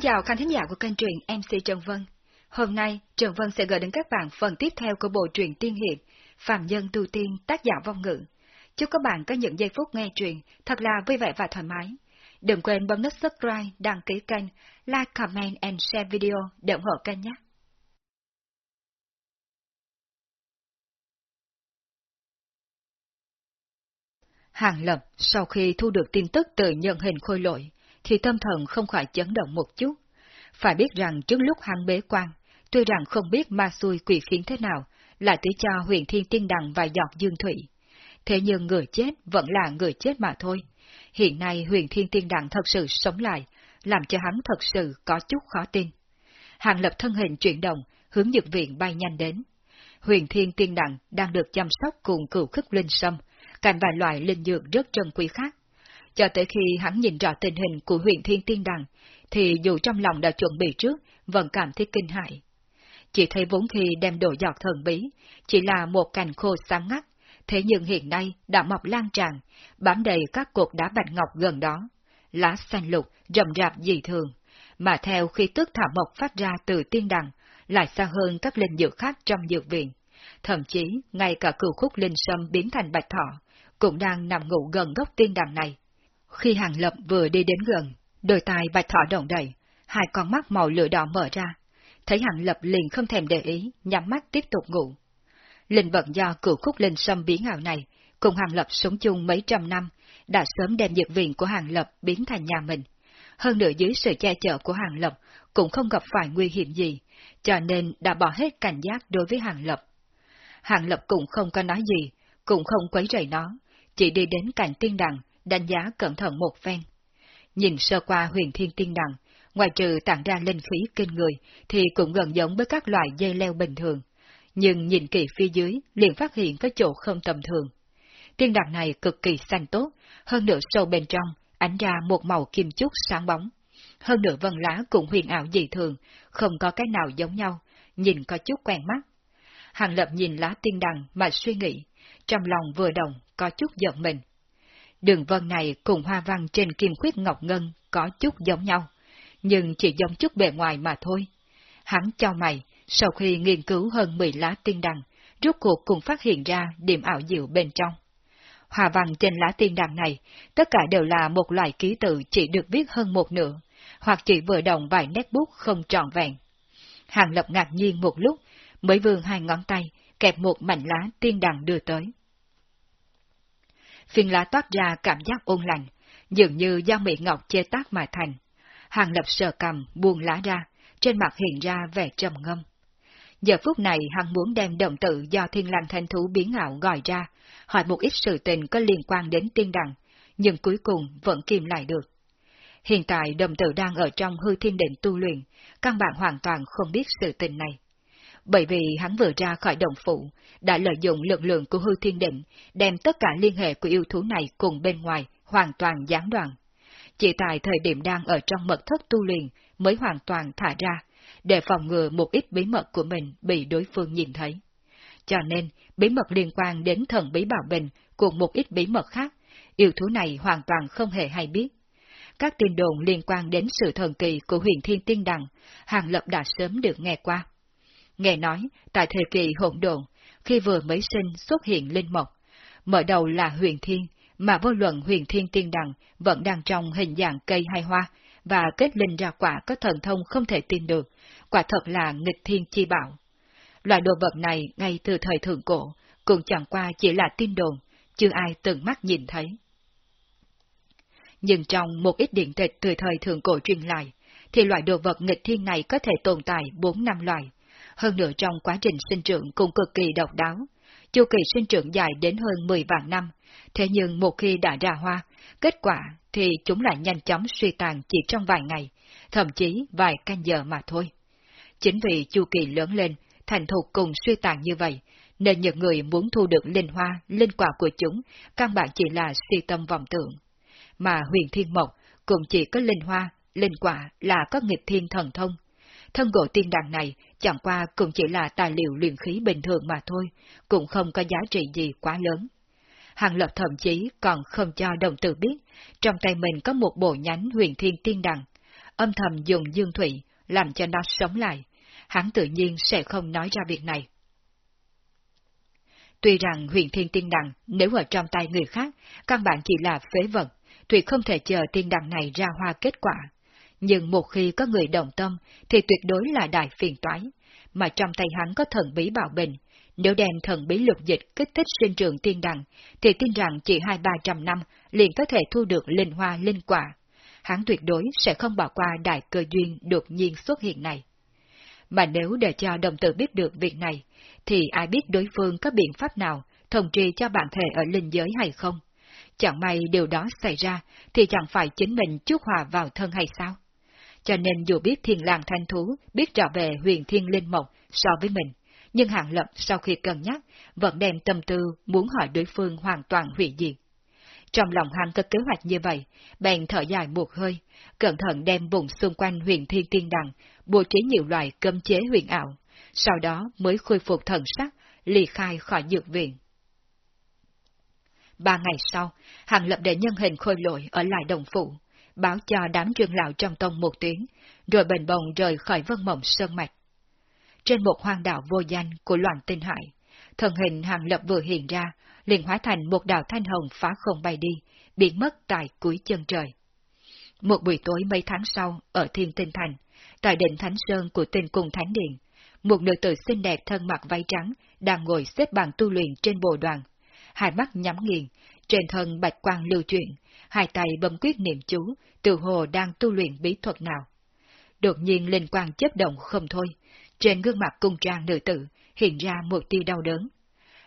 Xin chào khán thính giả của kênh truyện MC Trần Vân. Hôm nay, Trần Vân sẽ gửi đến các bạn phần tiếp theo của bộ truyện tiên hiệp Phạm Nhân Tu Tiên tác giả vong ngữ. Chúc các bạn có những giây phút nghe truyện thật là vui vẻ và thoải mái. Đừng quên bấm nút subscribe, đăng ký kênh, like, comment and share video để ủng hộ kênh nhé. Hàng Lập sau khi thu được tin tức từ nhận hình khôi lỗi thì tâm thần không khỏi chấn động một chút. Phải biết rằng trước lúc hắn bế quan, tuy rằng không biết ma xui quỷ khiến thế nào, lại tí cho huyền thiên tiên đằng và giọt dương thủy. Thế nhưng người chết vẫn là người chết mà thôi. Hiện nay huyền thiên tiên đằng thật sự sống lại, làm cho hắn thật sự có chút khó tin. Hàng lập thân hình chuyển động, hướng dược viện bay nhanh đến. Huyền thiên tiên đằng đang được chăm sóc cùng cửu khức linh sâm, cạnh vài loại linh dược rất trân quý khác. Cho tới khi hắn nhìn rõ tình hình của huyền thiên tiên đằng, thì dù trong lòng đã chuẩn bị trước, vẫn cảm thấy kinh hại. Chỉ thấy vốn khi đem đồ giọt thần bí, chỉ là một cành khô sáng ngắt, thế nhưng hiện nay đã mọc lan tràn, bám đầy các cột đá bạch ngọc gần đó. Lá xanh lục, rậm rạp dị thường, mà theo khi tức thả mộc phát ra từ tiên đằng, lại xa hơn các linh dược khác trong dược viện. Thậm chí, ngay cả cửu khúc linh sâm biến thành bạch thọ, cũng đang nằm ngủ gần gốc tiên đằng này. Khi Hàng Lập vừa đi đến gần, đôi tai bạch thỏ động đậy, hai con mắt màu lửa đỏ mở ra. Thấy Hàng Lập liền không thèm để ý, nhắm mắt tiếp tục ngủ. Linh vận do cửu khúc linh sâm biến ảo này, cùng Hàng Lập sống chung mấy trăm năm, đã sớm đem dược viện của Hàng Lập biến thành nhà mình. Hơn nữa dưới sự che chở của Hàng Lập cũng không gặp phải nguy hiểm gì, cho nên đã bỏ hết cảnh giác đối với Hàng Lập. Hàng Lập cũng không có nói gì, cũng không quấy rầy nó, chỉ đi đến cạnh tiên đằng, đánh giá cẩn thận một phen. Nhìn sơ qua huyền thiên tiên đằng, ngoài trừ tản ra linh khí kinh người, thì cũng gần giống với các loại dây leo bình thường. Nhưng nhìn kỹ phía dưới, liền phát hiện có chỗ không tầm thường. Tiên đằng này cực kỳ xanh tốt, hơn nữa sâu bên trong, ánh ra một màu kim chúc sáng bóng. Hơn nữa vân lá cũng huyền ảo dị thường, không có cái nào giống nhau, nhìn có chút quen mắt. Hàng lập nhìn lá tiên đằng mà suy nghĩ, trong lòng vừa động, có chút giận mình. Đường vân này cùng hoa văn trên kim khuyết ngọc ngân có chút giống nhau, nhưng chỉ giống chút bề ngoài mà thôi. Hắn cho mày, sau khi nghiên cứu hơn 10 lá tiên đằng, rốt cuộc cũng phát hiện ra điểm ảo diệu bên trong. Hoa văn trên lá tiên đằng này, tất cả đều là một loại ký tự chỉ được viết hơn một nửa, hoặc chỉ vừa đồng vài nét bút không trọn vẹn. Hàng Lập ngạc nhiên một lúc, mới vươn hai ngón tay, kẹp một mảnh lá tiên đằng đưa tới phiên lá toát ra cảm giác ôn lành, dường như do mỹ ngọc chế tác mà thành. Hàng lập sờ cầm, buông lá ra, trên mặt hiện ra vẻ trầm ngâm. Giờ phút này hắn muốn đem động tự do thiên lang thanh thú biến ảo gọi ra, hỏi một ít sự tình có liên quan đến tiên đằng, nhưng cuối cùng vẫn kìm lại được. Hiện tại đồng tử đang ở trong hư thiên định tu luyện, căn bản hoàn toàn không biết sự tình này bởi vì hắn vừa ra khỏi đồng phụ, đã lợi dụng lực lượng của hư thiên định, đem tất cả liên hệ của yêu thú này cùng bên ngoài hoàn toàn gián đoạn. Chỉ tại thời điểm đang ở trong mật thất tu luyện mới hoàn toàn thả ra, để phòng ngừa một ít bí mật của mình bị đối phương nhìn thấy. Cho nên, bí mật liên quan đến thần bí bảo bình cùng một ít bí mật khác, yêu thú này hoàn toàn không hề hay biết. Các tin đồn liên quan đến sự thần kỳ của huyền thiên tiên đằng, Hàng Lập đã sớm được nghe qua. Nghe nói, tại thời kỳ hỗn độn, khi vừa mới sinh xuất hiện linh mộc, mở đầu là huyền thiên, mà vô luận huyền thiên tiên đằng vẫn đang trong hình dạng cây hay hoa, và kết linh ra quả có thần thông không thể tin được, quả thật là nghịch thiên chi bảo. Loại đồ vật này ngay từ thời thượng cổ, cũng chẳng qua chỉ là tin đồn, chưa ai từng mắt nhìn thấy. Nhưng trong một ít điện tịch từ thời thượng cổ truyền lại, thì loại đồ vật nghịch thiên này có thể tồn tại 4 năm loại, hơn nữa trong quá trình sinh trưởng cũng cực kỳ độc đáo. Chu kỳ sinh trưởng dài đến hơn 10 vạn năm, thế nhưng một khi đã ra hoa, kết quả thì chúng lại nhanh chóng suy tàn chỉ trong vài ngày, thậm chí vài canh giờ mà thôi. Chính vì chu kỳ lớn lên, thành thục cùng suy tàn như vậy, nên những người muốn thu được linh hoa, linh quả của chúng, căn bản chỉ là suy tâm vọng tưởng. Mà huyền thiên mộc cũng chỉ có linh hoa, linh quả là có nghiệp thiên thần thông, thân gỗ tiên đằng này chẳng qua cũng chỉ là tài liệu luyện khí bình thường mà thôi, cũng không có giá trị gì quá lớn. Hàng lập thậm chí còn không cho đồng tử biết, trong tay mình có một bộ nhánh huyền thiên tiên đằng. âm thầm dùng dương thủy, làm cho nó sống lại, hắn tự nhiên sẽ không nói ra việc này. Tuy rằng huyền thiên tiên đằng nếu ở trong tay người khác, căn bản chỉ là phế vật, tuyệt không thể chờ tiên đằng này ra hoa kết quả. Nhưng một khi có người đồng tâm thì tuyệt đối là đại phiền toái, mà trong tay hắn có thần bí bảo bình. Nếu đem thần bí lục dịch kích thích sinh trường tiên đằng, thì tin rằng chỉ hai ba trăm năm liền có thể thu được linh hoa linh quả. Hắn tuyệt đối sẽ không bỏ qua đại cơ duyên đột nhiên xuất hiện này. Mà nếu để cho đồng tử biết được việc này, thì ai biết đối phương có biện pháp nào thông tri cho bạn thể ở linh giới hay không? Chẳng may điều đó xảy ra, thì chẳng phải chính mình chuốc hòa vào thân hay sao? Cho nên dù biết thiên lang thanh thú biết rõ về huyền thiên linh mộc so với mình, nhưng hạng lập sau khi cân nhắc, vẫn đem tâm tư muốn hỏi đối phương hoàn toàn hủy diệt. Trong lòng hắn có kế hoạch như vậy, bèn thở dài một hơi, cẩn thận đem vùng xung quanh huyền thiên tiên đằng, bố trí nhiều loại cấm chế huyền ảo, sau đó mới khôi phục thần sắc, ly khai khỏi dược viện. Ba ngày sau, Hàng Lập để nhân hình khôi lội ở lại đồng phụ, báo cho đám trường lão trong tông một tiếng, rồi bền bồng rời khỏi vân mộng sơn mạch. Trên một hoang đảo vô danh của loạn tinh hải, thần hình Hàng Lập vừa hiện ra, liền hóa thành một đạo thanh hồng phá không bay đi, biến mất tại cuối chân trời. Một buổi tối mấy tháng sau, ở Thiên Tinh Thành, tại đỉnh Thánh Sơn của tinh cung Thánh Điện, một nữ tử xinh đẹp thân mặc váy trắng đang ngồi xếp bằng tu luyện trên bồ đoàn. Hai mắt nhắm nghiền, trên thân bạch quang lưu chuyển, hai tay bấm quyết niệm chú, từ hồ đang tu luyện bí thuật nào. Đột nhiên linh quang chấp động không thôi, trên gương mặt cung trang nữ tử hiện ra một tia đau đớn.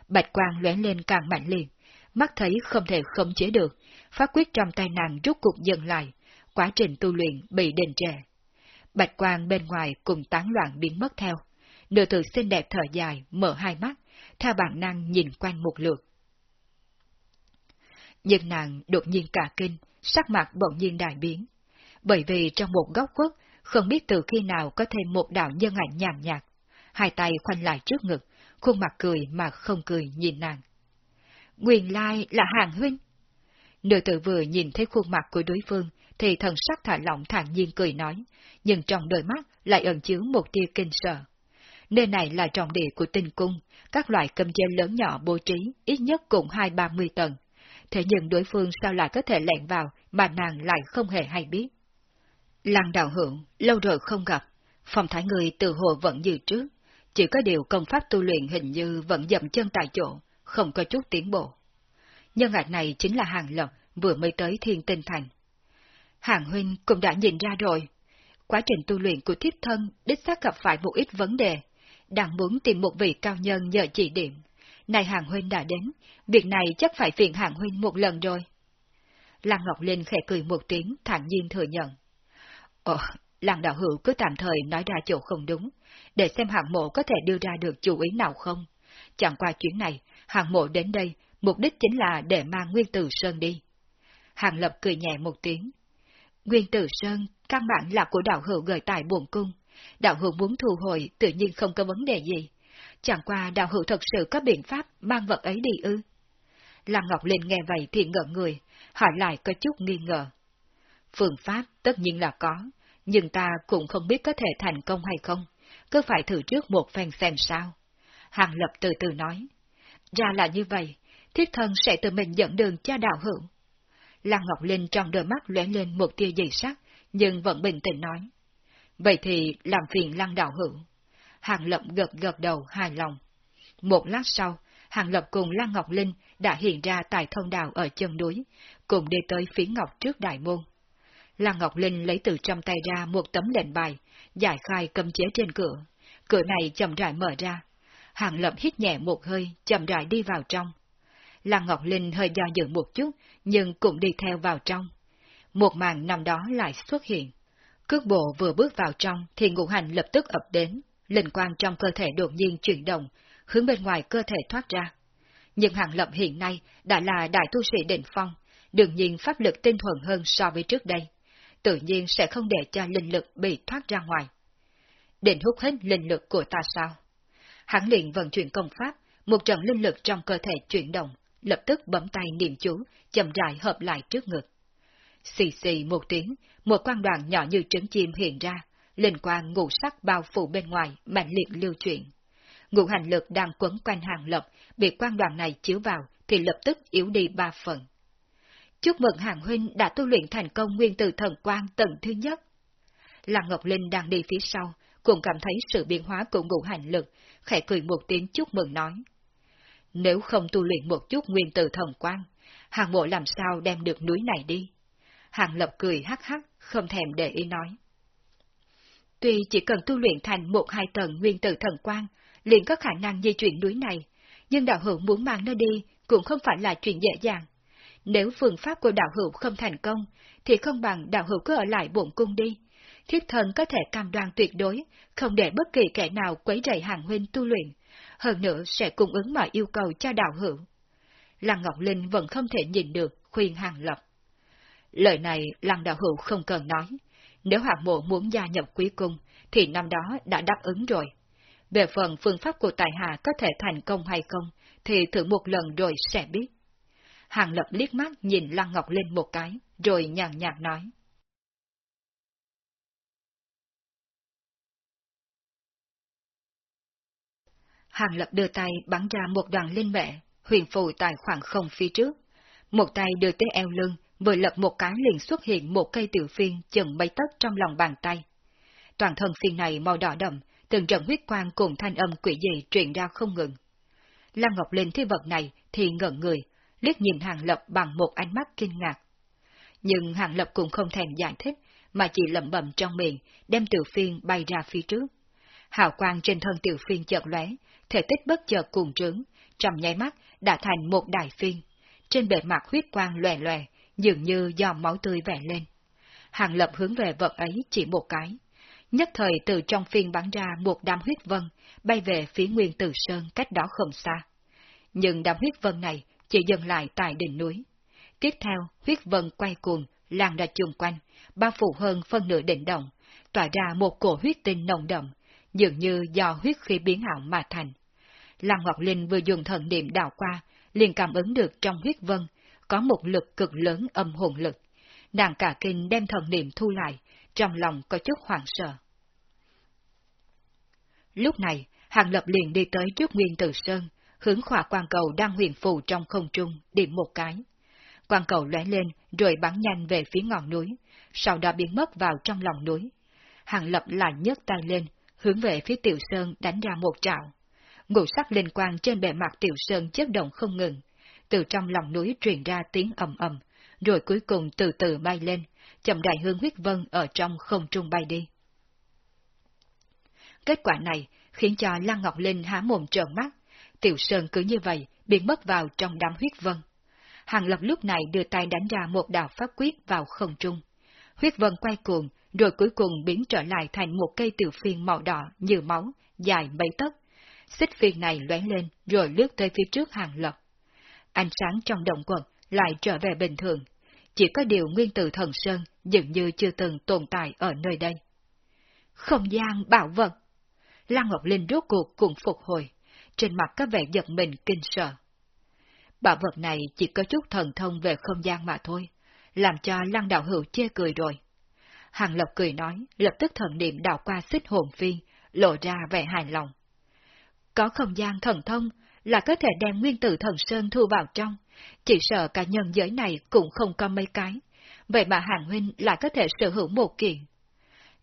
Bạch quang lóe lên càng mạnh liền, mắt thấy không thể khống chế được, phát quyết trong tay nàng rút cục dừng lại, quá trình tu luyện bị đình trệ. Bạch quang bên ngoài cùng tán loạn biến mất theo. Nữ tử xinh đẹp thở dài, mở hai mắt, theo bản năng nhìn quanh một lượt. Nhưng nàng đột nhiên cả kinh, sắc mặt bỗng nhiên đại biến. Bởi vì trong một góc quốc không biết từ khi nào có thêm một đạo nhân ảnh nhàn nhạt, hai tay khoanh lại trước ngực, khuôn mặt cười mà không cười nhìn nàng. Nguyên lai là hàng huynh. Nữ tử vừa nhìn thấy khuôn mặt của đối phương, thì thần sắc thả lỏng thản nhiên cười nói, nhưng trong đôi mắt lại ẩn chứa một tia kinh sợ. Nơi này là trọng địa của tinh cung, các loại cầm chế lớn nhỏ bố trí, ít nhất cũng hai ba mươi tầng. Thế nhưng đối phương sao lại có thể lẹn vào mà nàng lại không hề hay biết. Lăng đạo hưởng, lâu rồi không gặp, phòng thái người từ hồ vẫn như trước, chỉ có điều công pháp tu luyện hình như vẫn dậm chân tại chỗ, không có chút tiến bộ. Nhân ngạch này chính là Hàng Lộc, vừa mới tới thiên tinh thành. Hàng Huynh cũng đã nhìn ra rồi, quá trình tu luyện của thiếp thân đích xác gặp phải một ít vấn đề, đang muốn tìm một vị cao nhân nhờ chỉ điểm. Này Hàng Huynh đã đến, việc này chắc phải phiền Hàng Huynh một lần rồi. Lăng Ngọc Linh khẽ cười một tiếng, thản nhiên thừa nhận. Ồ, Lăng Đạo Hữu cứ tạm thời nói ra chỗ không đúng, để xem hạng mộ có thể đưa ra được chủ ý nào không. Chẳng qua chuyến này, hạng mộ đến đây, mục đích chính là để mang Nguyên Tử Sơn đi. Hàng Lập cười nhẹ một tiếng. Nguyên Tử Sơn, căn bản là của đạo hữu gửi tại buồn cung. Đạo hữu muốn thu hồi tự nhiên không có vấn đề gì. Chẳng qua đạo hữu thật sự có biện pháp mang vật ấy đi ư. Lăng Ngọc Linh nghe vậy thì ngỡ người, hỏi lại có chút nghi ngờ. Phương pháp tất nhiên là có, nhưng ta cũng không biết có thể thành công hay không, cứ phải thử trước một phen xem sao. Hàng Lập từ từ nói. Ra là như vậy, thiết thân sẽ tự mình dẫn đường cho đạo hữu. Lăng Ngọc Linh trong đôi mắt lóe lên một tia dày sắc, nhưng vẫn bình tĩnh nói. Vậy thì làm phiền Lăng đạo hữu. Hàng Lập gật gật đầu hài lòng. Một lát sau, Hàng Lập cùng Lan Ngọc Linh đã hiện ra tại thông đào ở chân núi, cùng đi tới phía ngọc trước đại môn. Lan Ngọc Linh lấy từ trong tay ra một tấm lệnh bài, giải khai cầm chế trên cửa. Cửa này chậm rãi mở ra. Hàng Lập hít nhẹ một hơi, chậm rãi đi vào trong. Lan Ngọc Linh hơi do dự một chút, nhưng cũng đi theo vào trong. Một màn nằm đó lại xuất hiện. Cước bộ vừa bước vào trong thì ngũ hành lập tức ập đến, linh quang trong cơ thể đột nhiên chuyển động, hướng bên ngoài cơ thể thoát ra. Nhưng Hàng Lập hiện nay đã là đại tu sĩ đỉnh phong, đương nhiên pháp lực tinh thuần hơn so với trước đây tự nhiên sẽ không để cho linh lực bị thoát ra ngoài. Định hút hết linh lực của ta sao? Hắn liền vận chuyển công pháp, một trận linh lực trong cơ thể chuyển động, lập tức bấm tay niệm chú, chậm rãi hợp lại trước ngực. Xì xì một tiếng, một quan đoàn nhỏ như trứng chim hiện ra, linh quang ngũ sắc bao phủ bên ngoài, mạnh liệt lưu chuyển. Ngũ hành lực đang quấn quanh hàng lập, bị quan đoàn này chiếu vào thì lập tức yếu đi ba phần. Chúc mừng hàng huynh đã tu luyện thành công nguyên tử thần quang tầng thứ nhất. Lăng Ngọc Linh đang đi phía sau, cũng cảm thấy sự biến hóa của ngũ hành lực, khẽ cười một tiếng chúc mừng nói. Nếu không tu luyện một chút nguyên tử thần quang, hàng bộ làm sao đem được núi này đi? Hàng lập cười hắc hắc, không thèm để ý nói. Tuy chỉ cần tu luyện thành một hai tầng nguyên tử thần quang, liền có khả năng di chuyển núi này, nhưng đạo hữu muốn mang nó đi cũng không phải là chuyện dễ dàng. Nếu phương pháp của đạo hữu không thành công, thì không bằng đạo hữu cứ ở lại bổn cung đi. Thiết thần có thể cam đoan tuyệt đối, không để bất kỳ kẻ nào quấy rầy hàng huynh tu luyện, hơn nữa sẽ cung ứng mọi yêu cầu cho đạo hữu. Lăng Ngọc Linh vẫn không thể nhìn được, khuyên hàng lập. Lời này Lăng đạo hữu không cần nói, nếu hạng mộ muốn gia nhập quý cung, thì năm đó đã đáp ứng rồi. Về phần phương pháp của tài hạ có thể thành công hay không, thì thử một lần rồi sẽ biết. Hàng lập liếc mắt nhìn Lăng Ngọc Linh một cái, rồi nhàn nhạt nói. Hàng lập đưa tay bắn ra một đoàn linh mẹ, huyền phù tại khoảng không phía trước. Một tay đưa tới eo lưng, vừa lập một cái liền xuất hiện một cây tiểu phiên chừng mấy tấc trong lòng bàn tay. Toàn thân phiên này màu đỏ đậm, từng trận huyết quang cùng thanh âm quỷ dị truyền ra không ngừng. Lam Ngọc Linh thấy vật này thì ngẩn người, liếc nhìn Hàng Lập bằng một ánh mắt kinh ngạc. Nhưng Hàng Lập cũng không thèm giải thích, mà chỉ lẩm bẩm trong miệng, đem tiểu phiên bay ra phía trước. Hào quang trên thân tiểu phiên chợt lóe, thể tích bất chợt cuồng trướng, trong nháy mắt đã thành một đại phiên. Trên bề mặt huyết quang lòe lòe, dường như do máu tươi vẽ lên. Hàng lập hướng về vật ấy chỉ một cái. Nhất thời từ trong phiên bắn ra một đám huyết vân, bay về phía nguyên tử sơn cách đó không xa. Nhưng đám huyết vân này chỉ dừng lại tại đỉnh núi. Tiếp theo, huyết vân quay cuồng, lan ra chung quanh, bao phủ hơn phân nửa đỉnh động, tỏa ra một cổ huyết tinh nồng đậm, dường như do huyết khí biến ảo mà thành. Lăng Ngọc Linh vừa dùng thần niệm đảo qua, liền cảm ứng được trong huyết vân có một lực cực lớn âm hồn lực. Nàng cả kinh đem thần niệm thu lại, trong lòng có chút hoảng sợ. Lúc này, Hàng Lập liền đi tới trước Nguyên Tử Sơn, hướng khỏa quan cầu đang huyền phù trong không trung, điểm một cái. Quan cầu lóe lên, rồi bắn nhanh về phía ngọn núi, sau đó biến mất vào trong lòng núi. Hàng Lập lại nhấc tay lên, hướng về phía Tiểu Sơn đánh ra một trạo. Ngũ sắc linh quang trên bề mặt Tiểu Sơn chớp động không ngừng, từ trong lòng núi truyền ra tiếng ầm ầm, rồi cuối cùng từ từ bay lên, chậm đại hương huyết vân ở trong không trung bay đi. Kết quả này khiến cho Lăng Ngọc Linh há mồm trợn mắt, Tiểu Sơn cứ như vậy biến mất vào trong đám huyết vân. Hàng Lập lúc này đưa tay đánh ra một đạo pháp quyết vào không trung. Huyết vân quay cuồng, rồi cuối cùng biến trở lại thành một cây tiểu phiên màu đỏ như máu, dài mấy tấc. Xích phiên này lóe lên, rồi lướt tới phía trước Hàng Lập ánh sáng trong động quật lại trở về bình thường. Chỉ có điều nguyên tử thần sơn dường như chưa từng tồn tại ở nơi đây. Không gian bảo vật. Lăng Ngọc Linh rốt cuộc cũng phục hồi, trên mặt có vẻ giật mình kinh sợ. Bảo vật này chỉ có chút thần thông về không gian mà thôi, làm cho Lăng Đạo Hữu chê cười rồi. Hàng Lộc cười nói, lập tức thần niệm đảo qua xích hồn phiên, lộ ra vẻ hài lòng. Có không gian thần thông, là có thể đem nguyên tử thần sơn thu vào trong, chỉ sợ cả nhân giới này cũng không có mấy cái, vậy mà Hàng Huynh lại có thể sở hữu một kiện.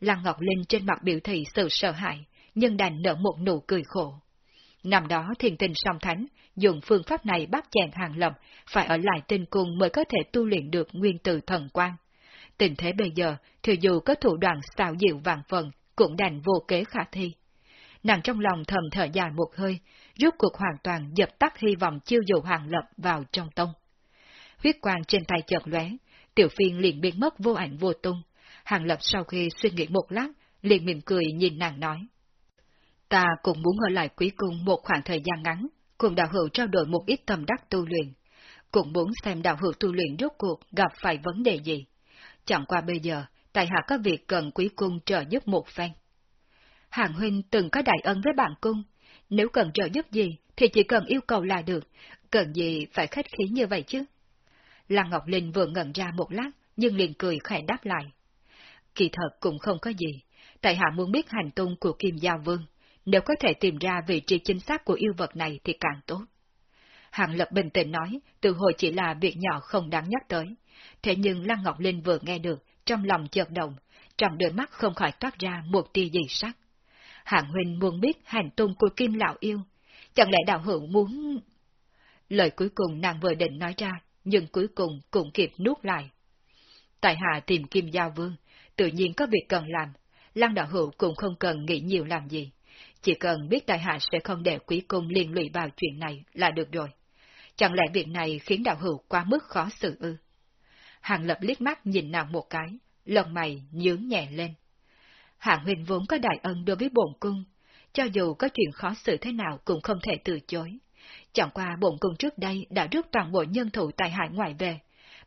Lăng Ngọc Linh trên mặt biểu thị sự sợ hãi, nhưng đành nở một nụ cười khổ. Năm đó thiền tình song thánh, dùng phương pháp này bắt chàng hàng lập, phải ở lại tinh cung mới có thể tu luyện được nguyên tử thần quan. Tình thế bây giờ, thì dù có thủ đoạn xào dịu vàng phần, cũng đành vô kế khả thi. Nàng trong lòng thầm thở dài một hơi, rốt cuộc hoàn toàn dập tắt hy vọng chiêu dụ hàng lập vào trong tông. Huyết quang trên tay chợt lóe, tiểu phiên liền biến mất vô ảnh vô tung. Hàng lập sau khi suy nghĩ một lát, liền mỉm cười nhìn nàng nói. Ta cũng muốn ở lại quý cung một khoảng thời gian ngắn, cùng đạo hữu trao đổi một ít tâm đắc tu luyện. Cũng muốn xem đạo hữu tu luyện rốt cuộc gặp phải vấn đề gì. Chẳng qua bây giờ, tại hạ có việc cần quý cung trợ giúp một phen. Hàng huynh từng có đại ân với bạn cung, nếu cần trợ giúp gì thì chỉ cần yêu cầu là được, cần gì phải khách khí như vậy chứ? Lăng Ngọc Linh vừa ngẩn ra một lát, nhưng liền cười khẽ đáp lại. Kỳ thật cũng không có gì, tại hạ muốn biết hành tung của Kim Giao Vương, nếu có thể tìm ra vị trí chính xác của yêu vật này thì càng tốt. Hàng Lập bình tĩnh nói, từ hồi chỉ là việc nhỏ không đáng nhắc tới. Thế nhưng Lăng Ngọc Linh vừa nghe được, trong lòng chợt động, trong đôi mắt không khỏi toát ra một tia dị sắc. Hạng Huynh muốn biết hành tung của Kim Lão Yêu, chẳng lẽ đạo hữu muốn... Lời cuối cùng nàng vừa định nói ra, nhưng cuối cùng cũng kịp nuốt lại. Tại hạ tìm Kim Giao Vương, tự nhiên có việc cần làm, Lăng đạo hữu cũng không cần nghĩ nhiều làm gì. Chỉ cần biết tại hạ sẽ không để quý cung liên lụy vào chuyện này là được rồi. Chẳng lẽ việc này khiến đạo hữu quá mức khó xử ư? Hàng lập liếc mắt nhìn nàng một cái, lông mày nhướng nhẹ lên. Hạng huynh vốn có đại ân đối với bổn cung, cho dù có chuyện khó xử thế nào cũng không thể từ chối. Chẳng qua bổn cung trước đây đã rút toàn bộ nhân thủ tại hải ngoại về,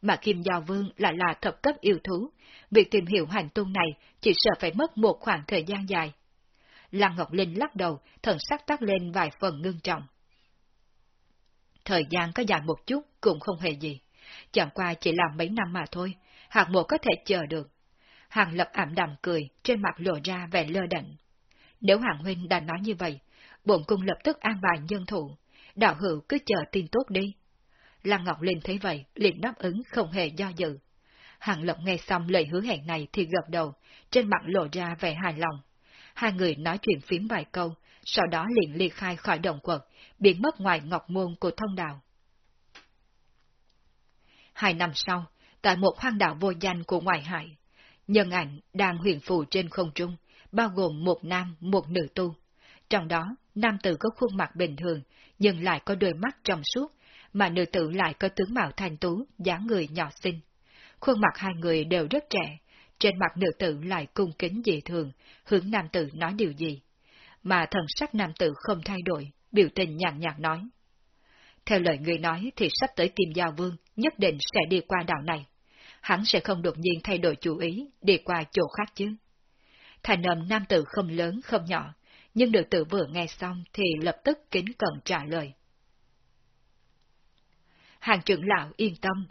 mà Kim Giao Vương lại là thập cấp yêu thú, việc tìm hiểu hành tung này chỉ sợ phải mất một khoảng thời gian dài. Lăng Ngọc Linh lắc đầu, thần sắc tắt lên vài phần ngưng trọng. Thời gian có dài một chút cũng không hề gì, chẳng qua chỉ làm mấy năm mà thôi, hạng mộ có thể chờ được. Hàng lập ảm đạm cười, trên mặt lộ ra vẻ lơ đận. Nếu hàng huynh đã nói như vậy, bổn cung lập tức an bài nhân thủ, đạo hữu cứ chờ tin tốt đi. Lăng Ngọc Linh thấy vậy, liền đáp ứng không hề do dự. Hàng Lập nghe xong lời hứa hẹn này thì gật đầu, trên mặt lộ ra vẻ hài lòng. Hai người nói chuyện phím vài câu, sau đó liền ly khai khỏi động quật, biến mất ngoài ngọc môn của thông đạo. Hai năm sau, tại một hoang đảo vô danh của ngoại hải, nhân ảnh đang huyền phù trên không trung, bao gồm một nam, một nữ tu. Trong đó, nam tử có khuôn mặt bình thường, nhưng lại có đôi mắt trong suốt, mà nữ tử lại có tướng mạo thanh tú, dáng người nhỏ xinh. Khuôn mặt hai người đều rất trẻ, trên mặt nữ tử lại cung kính dị thường, hướng nam tử nói điều gì. Mà thần sắc nam tử không thay đổi, biểu tình nhàn nhạt nói. Theo lời người nói thì sắp tới Kim Giao Vương nhất định sẽ đi qua đảo này. Hắn sẽ không đột nhiên thay đổi chủ ý, đi qua chỗ khác chứ. Thành âm nam tử không lớn không nhỏ, nhưng nữ tử vừa nghe xong thì lập tức kính cẩn trả lời. Hàng trưởng lão yên tâm,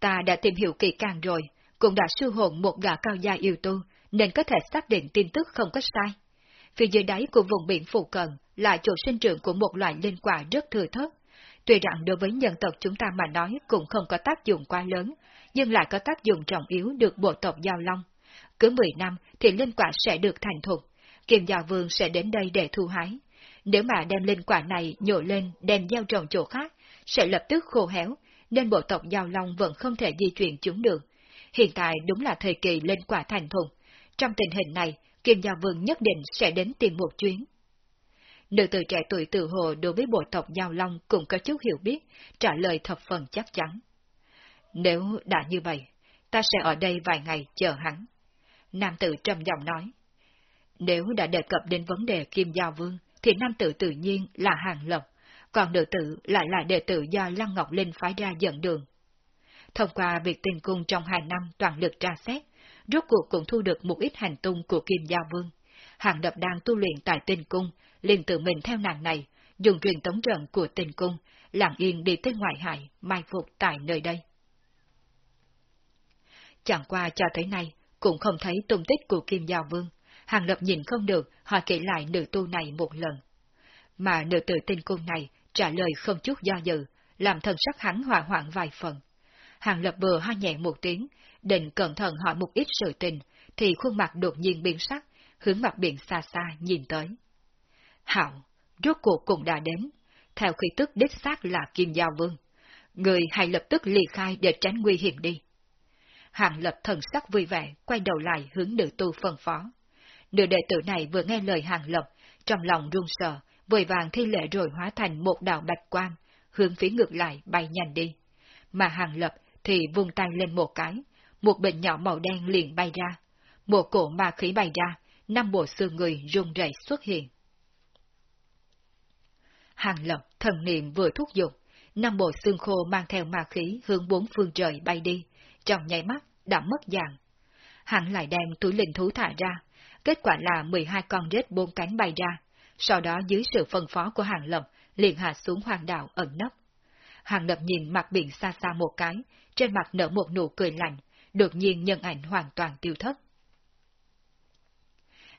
ta đã tìm hiểu kỹ càng rồi, cũng đã sư hồn một gã cao gia yêu tu, nên có thể xác định tin tức không có sai. Phía dưới đáy của vùng biển phụ cận là chỗ sinh trưởng của một loại linh quả rất thừa thớt. Tuy rằng đối với nhân tộc chúng ta mà nói cũng không có tác dụng quá lớn, nhưng lại có tác dụng trọng yếu được bộ tộc Giao Long. Cứ 10 năm thì linh quả sẽ được thành thục, Kiềm Giao Vương sẽ đến đây để thu hái. Nếu mà đem linh quả này nhổ lên đem gieo trồng chỗ khác, sẽ lập tức khô héo, nên bộ tộc Giao Long vẫn không thể di chuyển chúng được. Hiện tại đúng là thời kỳ lên quả thành thục Trong tình hình này, Kim Giao Vương nhất định sẽ đến tìm một chuyến. Nữ tử trẻ tuổi tự hồ đối với bộ tộc Giao Long cũng có chút hiểu biết, trả lời thập phần chắc chắn. Nếu đã như vậy, ta sẽ ở đây vài ngày chờ hắn. Nam tử trầm giọng nói. Nếu đã đề cập đến vấn đề Kim Giao Vương, thì nam tử tự nhiên là hàng lộc còn nữ tử lại là đệ tử do Lăng Ngọc Linh phái ra dẫn đường. Thông qua việc tình cung trong hai năm toàn lực tra xét, rốt cuộc cũng thu được một ít hành tung của Kim Giao Vương. Hàng đập đang tu luyện tại tình cung, liền tự mình theo nàng này, dùng truyền tống trận của tình cung, lặng yên đi tới ngoại hải, mai phục tại nơi đây. Chẳng qua cho tới nay, cũng không thấy tung tích của Kim Giao Vương, Hàng Lập nhìn không được, hỏi kể lại nữ tu này một lần. Mà nữ tử tinh cung này trả lời không chút do dự, làm thần sắc hắn hòa hoạn vài phần. Hàng lập vừa ho nhẹ một tiếng, định cẩn thận hỏi một ít sự tình, thì khuôn mặt đột nhiên biến sắc, hướng mặt biển xa xa nhìn tới. hảo rốt cuộc cũng đã đến, theo khi tức đích xác là Kim Giao Vương. Người hãy lập tức ly khai để tránh nguy hiểm đi. Hàng lập thần sắc vui vẻ, quay đầu lại hướng nữ tu phân phó. Nữ đệ tử này vừa nghe lời hàng lập, trong lòng run sợ, vội vàng thi lễ rồi hóa thành một đạo bạch quang, hướng phía ngược lại bay nhanh đi. Mà hàng lập thì vung tay lên một cái, một bệnh nhỏ màu đen liền bay ra. Một cổ ma khí bay ra, năm bộ xương người rung rẩy xuất hiện. Hàng lập thần niệm vừa thúc giục, năm bộ xương khô mang theo ma khí hướng bốn phương trời bay đi, trong nháy mắt đã mất dạng. Hắn lại đem túi linh thú thả ra, kết quả là 12 con rết bốn cánh bay ra, sau đó dưới sự phân phó của Hàng Lập, liền hạ xuống hoàng đảo ẩn nấp. Hàng Lập nhìn mặt biển xa xa một cái, trên mặt nở một nụ cười lạnh, đột nhiên nhân ảnh hoàn toàn tiêu thất.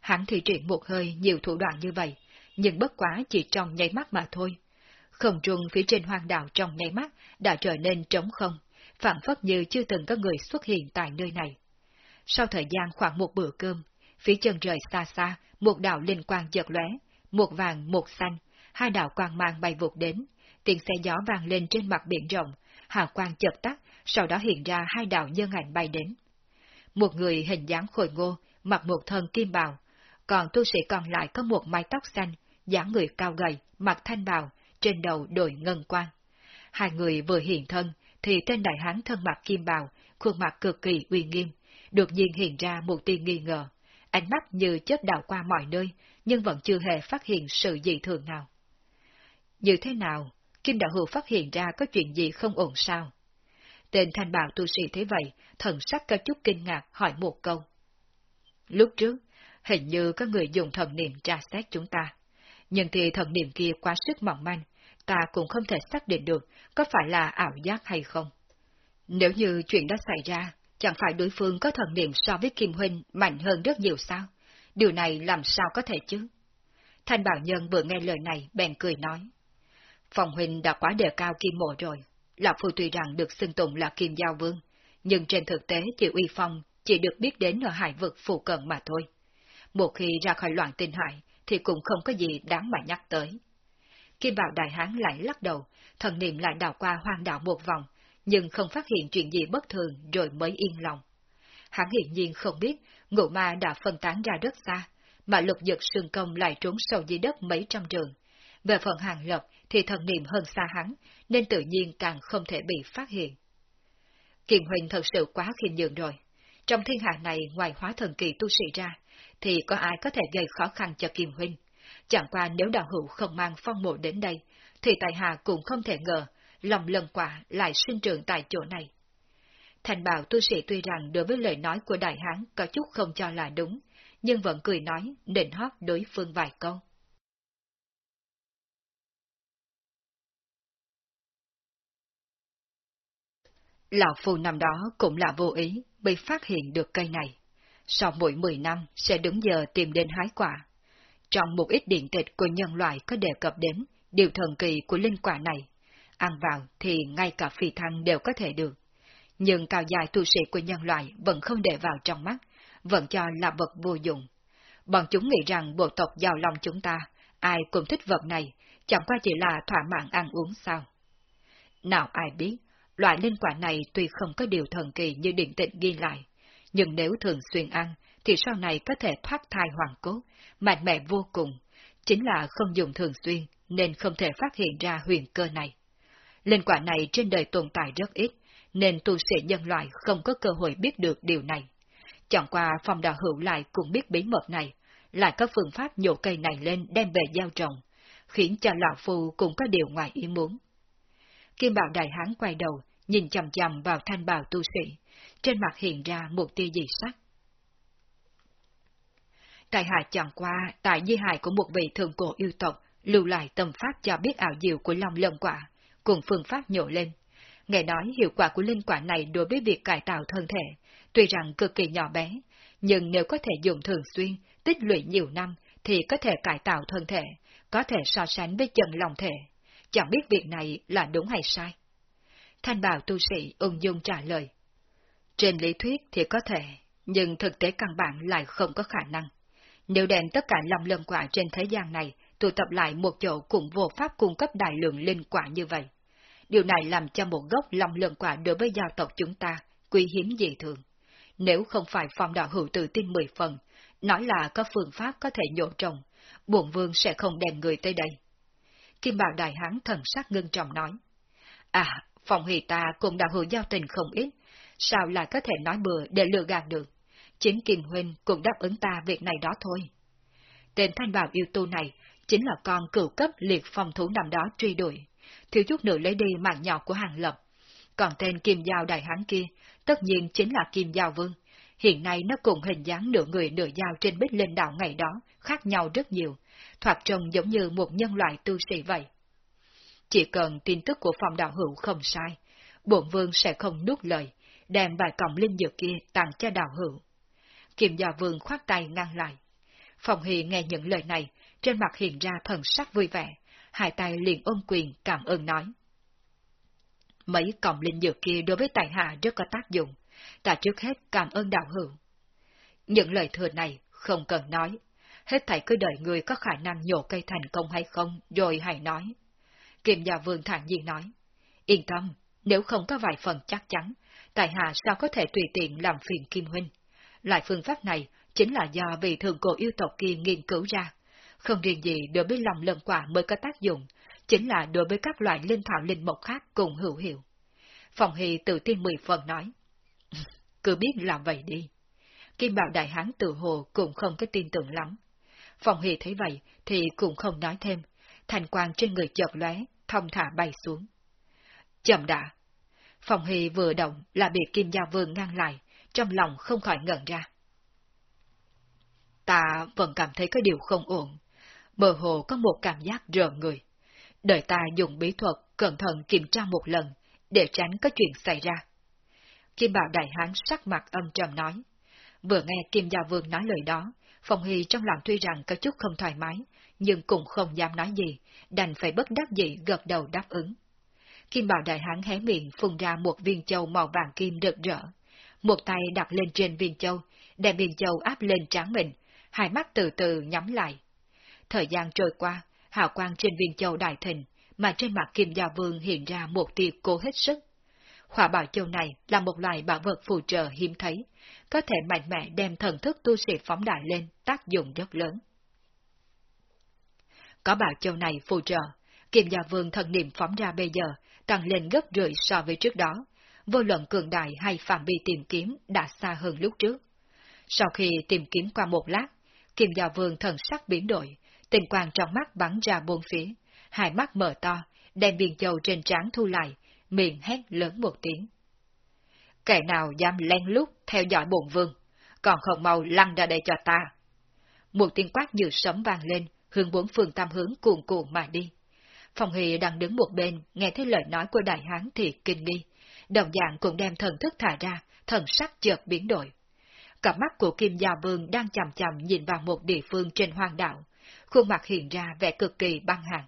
Hắn thi triển một hơi nhiều thủ đoạn như vậy, nhưng bất quá chỉ trong nháy mắt mà thôi. Không trung phía trên hoang đảo trong nháy mắt đã trở nên trống không, phản phất như chưa từng có người xuất hiện tại nơi này. Sau thời gian khoảng một bữa cơm, phía chân trời xa xa, một đạo linh quang chợt lóe, một vàng một xanh, hai đạo quang mang bay vụt đến, tiếng xe gió vang lên trên mặt biển rộng, hào quang chợt tắt, sau đó hiện ra hai đạo nhân ảnh bay đến. Một người hình dáng khôi ngô, mặc một thân kim bào, còn tu sĩ còn lại có một mái tóc xanh, dáng người cao gầy, mặc thanh bào, trên đầu đội ngân quan. Hai người vừa hiện thân, thì tên đại hán thân mặc kim bào, khuôn mặt cực kỳ uy nghiêm, đột nhiên hiện ra một tia nghi ngờ. Ánh mắt như chớp đảo qua mọi nơi, nhưng vẫn chưa hề phát hiện sự dị thường nào. Như thế nào, Kim Đạo Hữu phát hiện ra có chuyện gì không ổn sao? Tên thanh bào tu sĩ thế vậy, thần sắc có chút kinh ngạc hỏi một câu. Lúc trước, hình như có người dùng thần niệm tra xét chúng ta. Nhưng thì thần niệm kia quá sức mỏng manh, ta cũng không thể xác định được có phải là ảo giác hay không. Nếu như chuyện đã xảy ra, chẳng phải đối phương có thần niệm so với Kim Huynh mạnh hơn rất nhiều sao? Điều này làm sao có thể chứ? Thanh Bảo Nhân vừa nghe lời này bèn cười nói. Phòng Huynh đã quá đề cao Kim Mộ rồi. là Phu tuy rằng được xưng tụng là Kim Giao Vương, nhưng trên thực tế thì uy phong chỉ được biết đến ở hải vực phụ cận mà thôi. Một khi ra khỏi loạn tinh hải, thì cũng không có gì đáng mà nhắc tới. Kim Bảo Đại Hán lại lắc đầu, thần niệm lại đào qua hoang đảo một vòng, nhưng không phát hiện chuyện gì bất thường rồi mới yên lòng. Hắn hiển nhiên không biết ngụ ma đã phân tán ra rất xa, mà lục giật sương công lại trốn sâu dưới đất mấy trăm trường. Về phần hàng lập thì thần niệm hơn xa hắn, nên tự nhiên càng không thể bị phát hiện. Kiền Huỳnh thật sự quá khiêm nhường rồi. Trong thiên hạ này ngoài hóa thần kỳ tu sĩ ra, thì có ai có thể gây khó khăn cho Kiền Huynh. Chẳng qua nếu đạo hữu không mang phong mộ đến đây, thì tại hạ cũng không thể ngờ, lòng lần quả lại sinh trưởng tại chỗ này. Thành bảo tu sĩ tuy rằng đối với lời nói của đại hán có chút không cho là đúng, nhưng vẫn cười nói, định hót đối phương vài câu. Lão Phu năm đó cũng là vô ý bị phát hiện được cây này. Sau mỗi 10 năm sẽ đứng giờ tìm đến hái quả. Trong một ít điện tịch của nhân loại có đề cập đến điều thần kỳ của linh quả này. Ăn vào thì ngay cả phi thăng đều có thể được. Nhưng cao dài tu sĩ của nhân loại vẫn không để vào trong mắt, vẫn cho là vật vô dụng. Bọn chúng nghĩ rằng bộ tộc giàu lòng chúng ta, ai cũng thích vật này, chẳng qua chỉ là thỏa mãn ăn uống sao. Nào ai biết, loại linh quả này tuy không có điều thần kỳ như điện tịch ghi lại, nhưng nếu thường xuyên ăn, thì sau này có thể thoát thai hoàng cốt, mạnh mẽ vô cùng, chính là không dùng thường xuyên, nên không thể phát hiện ra huyền cơ này. Linh quả này trên đời tồn tại rất ít, nên tu sĩ nhân loại không có cơ hội biết được điều này. Chẳng qua phòng đạo hữu lại cũng biết bí mật này, lại có phương pháp nhổ cây này lên đem về giao trồng, khiến cho lão phu cũng có điều ngoài ý muốn. Kim Bảo Đại Hán quay đầu, nhìn chầm chầm vào thanh bào tu sĩ, trên mặt hiện ra một tia dị sắc. Tại hạ chẳng qua tại di hài của một vị thượng cổ yêu tộc, lưu lại tâm pháp cho biết ảo diệu của lòng lân quả, cùng phương pháp nhổ lên. Nghe nói hiệu quả của linh quả này đối với việc cải tạo thân thể, tuy rằng cực kỳ nhỏ bé, nhưng nếu có thể dùng thường xuyên, tích lũy nhiều năm, thì có thể cải tạo thân thể, có thể so sánh với chân lòng thể. Chẳng biết việc này là đúng hay sai. Thanh bào tu sĩ ung dung trả lời. Trên lý thuyết thì có thể, nhưng thực tế căn bản lại không có khả năng. Nếu đem tất cả lòng lâm quả trên thế gian này tụ tập lại một chỗ cũng vô pháp cung cấp đại lượng linh quả như vậy. Điều này làm cho một gốc lòng lâm quả đối với gia tộc chúng ta quý hiếm dị thường. Nếu không phải phong đạo hữu tự tin mười phần, nói là có phương pháp có thể nhổ trồng, buồn vương sẽ không đem người tới đây. Kim Bảo Đại Hán thần sắc ngưng trọng nói. À, phòng hỷ ta cùng đạo hữu giao tình không ít, sao lại có thể nói bừa để lừa gạt được? Chính Kim Huynh cũng đáp ứng ta việc này đó thôi. Tên thanh bảo yêu tu này chính là con cựu cấp liệt phòng thủ nằm đó truy đuổi, thiếu chút nữa lấy đi mạng nhỏ của hàng lập. Còn tên Kim Giao Đại Hán kia, tất nhiên chính là Kim Giao Vương. Hiện nay nó cùng hình dáng nửa người nửa dao trên bích linh đạo ngày đó, khác nhau rất nhiều, thoạt trông giống như một nhân loại tu sĩ vậy. Chỉ cần tin tức của phòng đạo hữu không sai, bổn vương sẽ không nuốt lời, đem vài cọng linh dược kia tặng cho đạo hữu. Kim Gia Vương khoát tay ngăn lại. Phòng Hy nghe những lời này, trên mặt hiện ra thần sắc vui vẻ, hai tay liền ôm quyền cảm ơn nói. Mấy cọng linh dược kia đối với tài hạ rất có tác dụng, ta trước hết cảm ơn đạo hữu. Những lời thừa này không cần nói, hết thảy cứ đợi người có khả năng nhổ cây thành công hay không, rồi hãy nói. Kim Gia Vương thản nhiên nói, yên tâm, nếu không có vài phần chắc chắn, tài hạ sao có thể tùy tiện làm phiền Kim Huynh. Loại phương pháp này chính là do vị thường cổ yêu tộc kia nghiên cứu ra. Không riêng gì đối với lòng lợn quả mới có tác dụng, chính là đối với các loại linh thảo linh mộc khác cùng hữu hiệu. Phòng Hy tự tin mười phần nói. Cứ biết làm vậy đi. Kim Bảo Đại Hán tự hồ cũng không có tin tưởng lắm. Phòng Hy thấy vậy thì cũng không nói thêm, thành quang trên người chợt lóe, thông thả bay xuống. Chậm đã. Phòng Hy vừa động là bị Kim Gia Vương ngăn lại, trong lòng không khỏi ngẩn ra. Ta vẫn cảm thấy có điều không ổn, mơ hồ có một cảm giác rợn người. Đợi ta dùng bí thuật cẩn thận kiểm tra một lần, để tránh có chuyện xảy ra. Kim Bảo Đại Hán sắc mặt âm trầm nói. Vừa nghe Kim Gia Vương nói lời đó, Phong Hy trong lòng tuy rằng có chút không thoải mái, nhưng cũng không dám nói gì, đành phải bất đắc dĩ gật đầu đáp ứng. Kim Bảo Đại Hán hé miệng phun ra một viên châu màu vàng kim rực rỡ. Một tay đặt lên trên viên châu, đem viên châu áp lên trán mình, hai mắt từ từ nhắm lại. Thời gian trôi qua, hào quang trên viên châu đại thịnh, mà trên mặt Kim Gia Vương hiện ra một tia cố hết sức. Hỏa bảo châu này là một loại bảo vật phù trợ hiếm thấy, có thể mạnh mẽ đem thần thức tu sĩ phóng đại lên, tác dụng rất lớn. Có bảo châu này phù trợ, Kim Gia Vương thần niệm phóng ra bây giờ, tăng lên gấp rưỡi so với trước đó, vô luận cường đại hay phạm vi tìm kiếm đã xa hơn lúc trước. Sau khi tìm kiếm qua một lát, Kim Giao Vương thần sắc biến đổi, tình quang trong mắt bắn ra bốn phía, hai mắt mở to, đem biên châu trên trán thu lại, miệng hét lớn một tiếng. Kẻ nào dám len lút theo dõi bổn vương, còn không mau lăn ra đây cho ta. Một tiếng quát như sấm vang lên, hướng bốn phương tam hướng cuồn cuộn mà đi. Phòng Hì đang đứng một bên, nghe thấy lời nói của đại hán thì kinh nghi. Đồng dạng cũng đem thần thức thả ra, thần sắc chợt biến đổi. Cặp mắt của Kim Gia Vương đang chầm chầm nhìn vào một địa phương trên hoang đảo, khuôn mặt hiện ra vẻ cực kỳ băng hàng.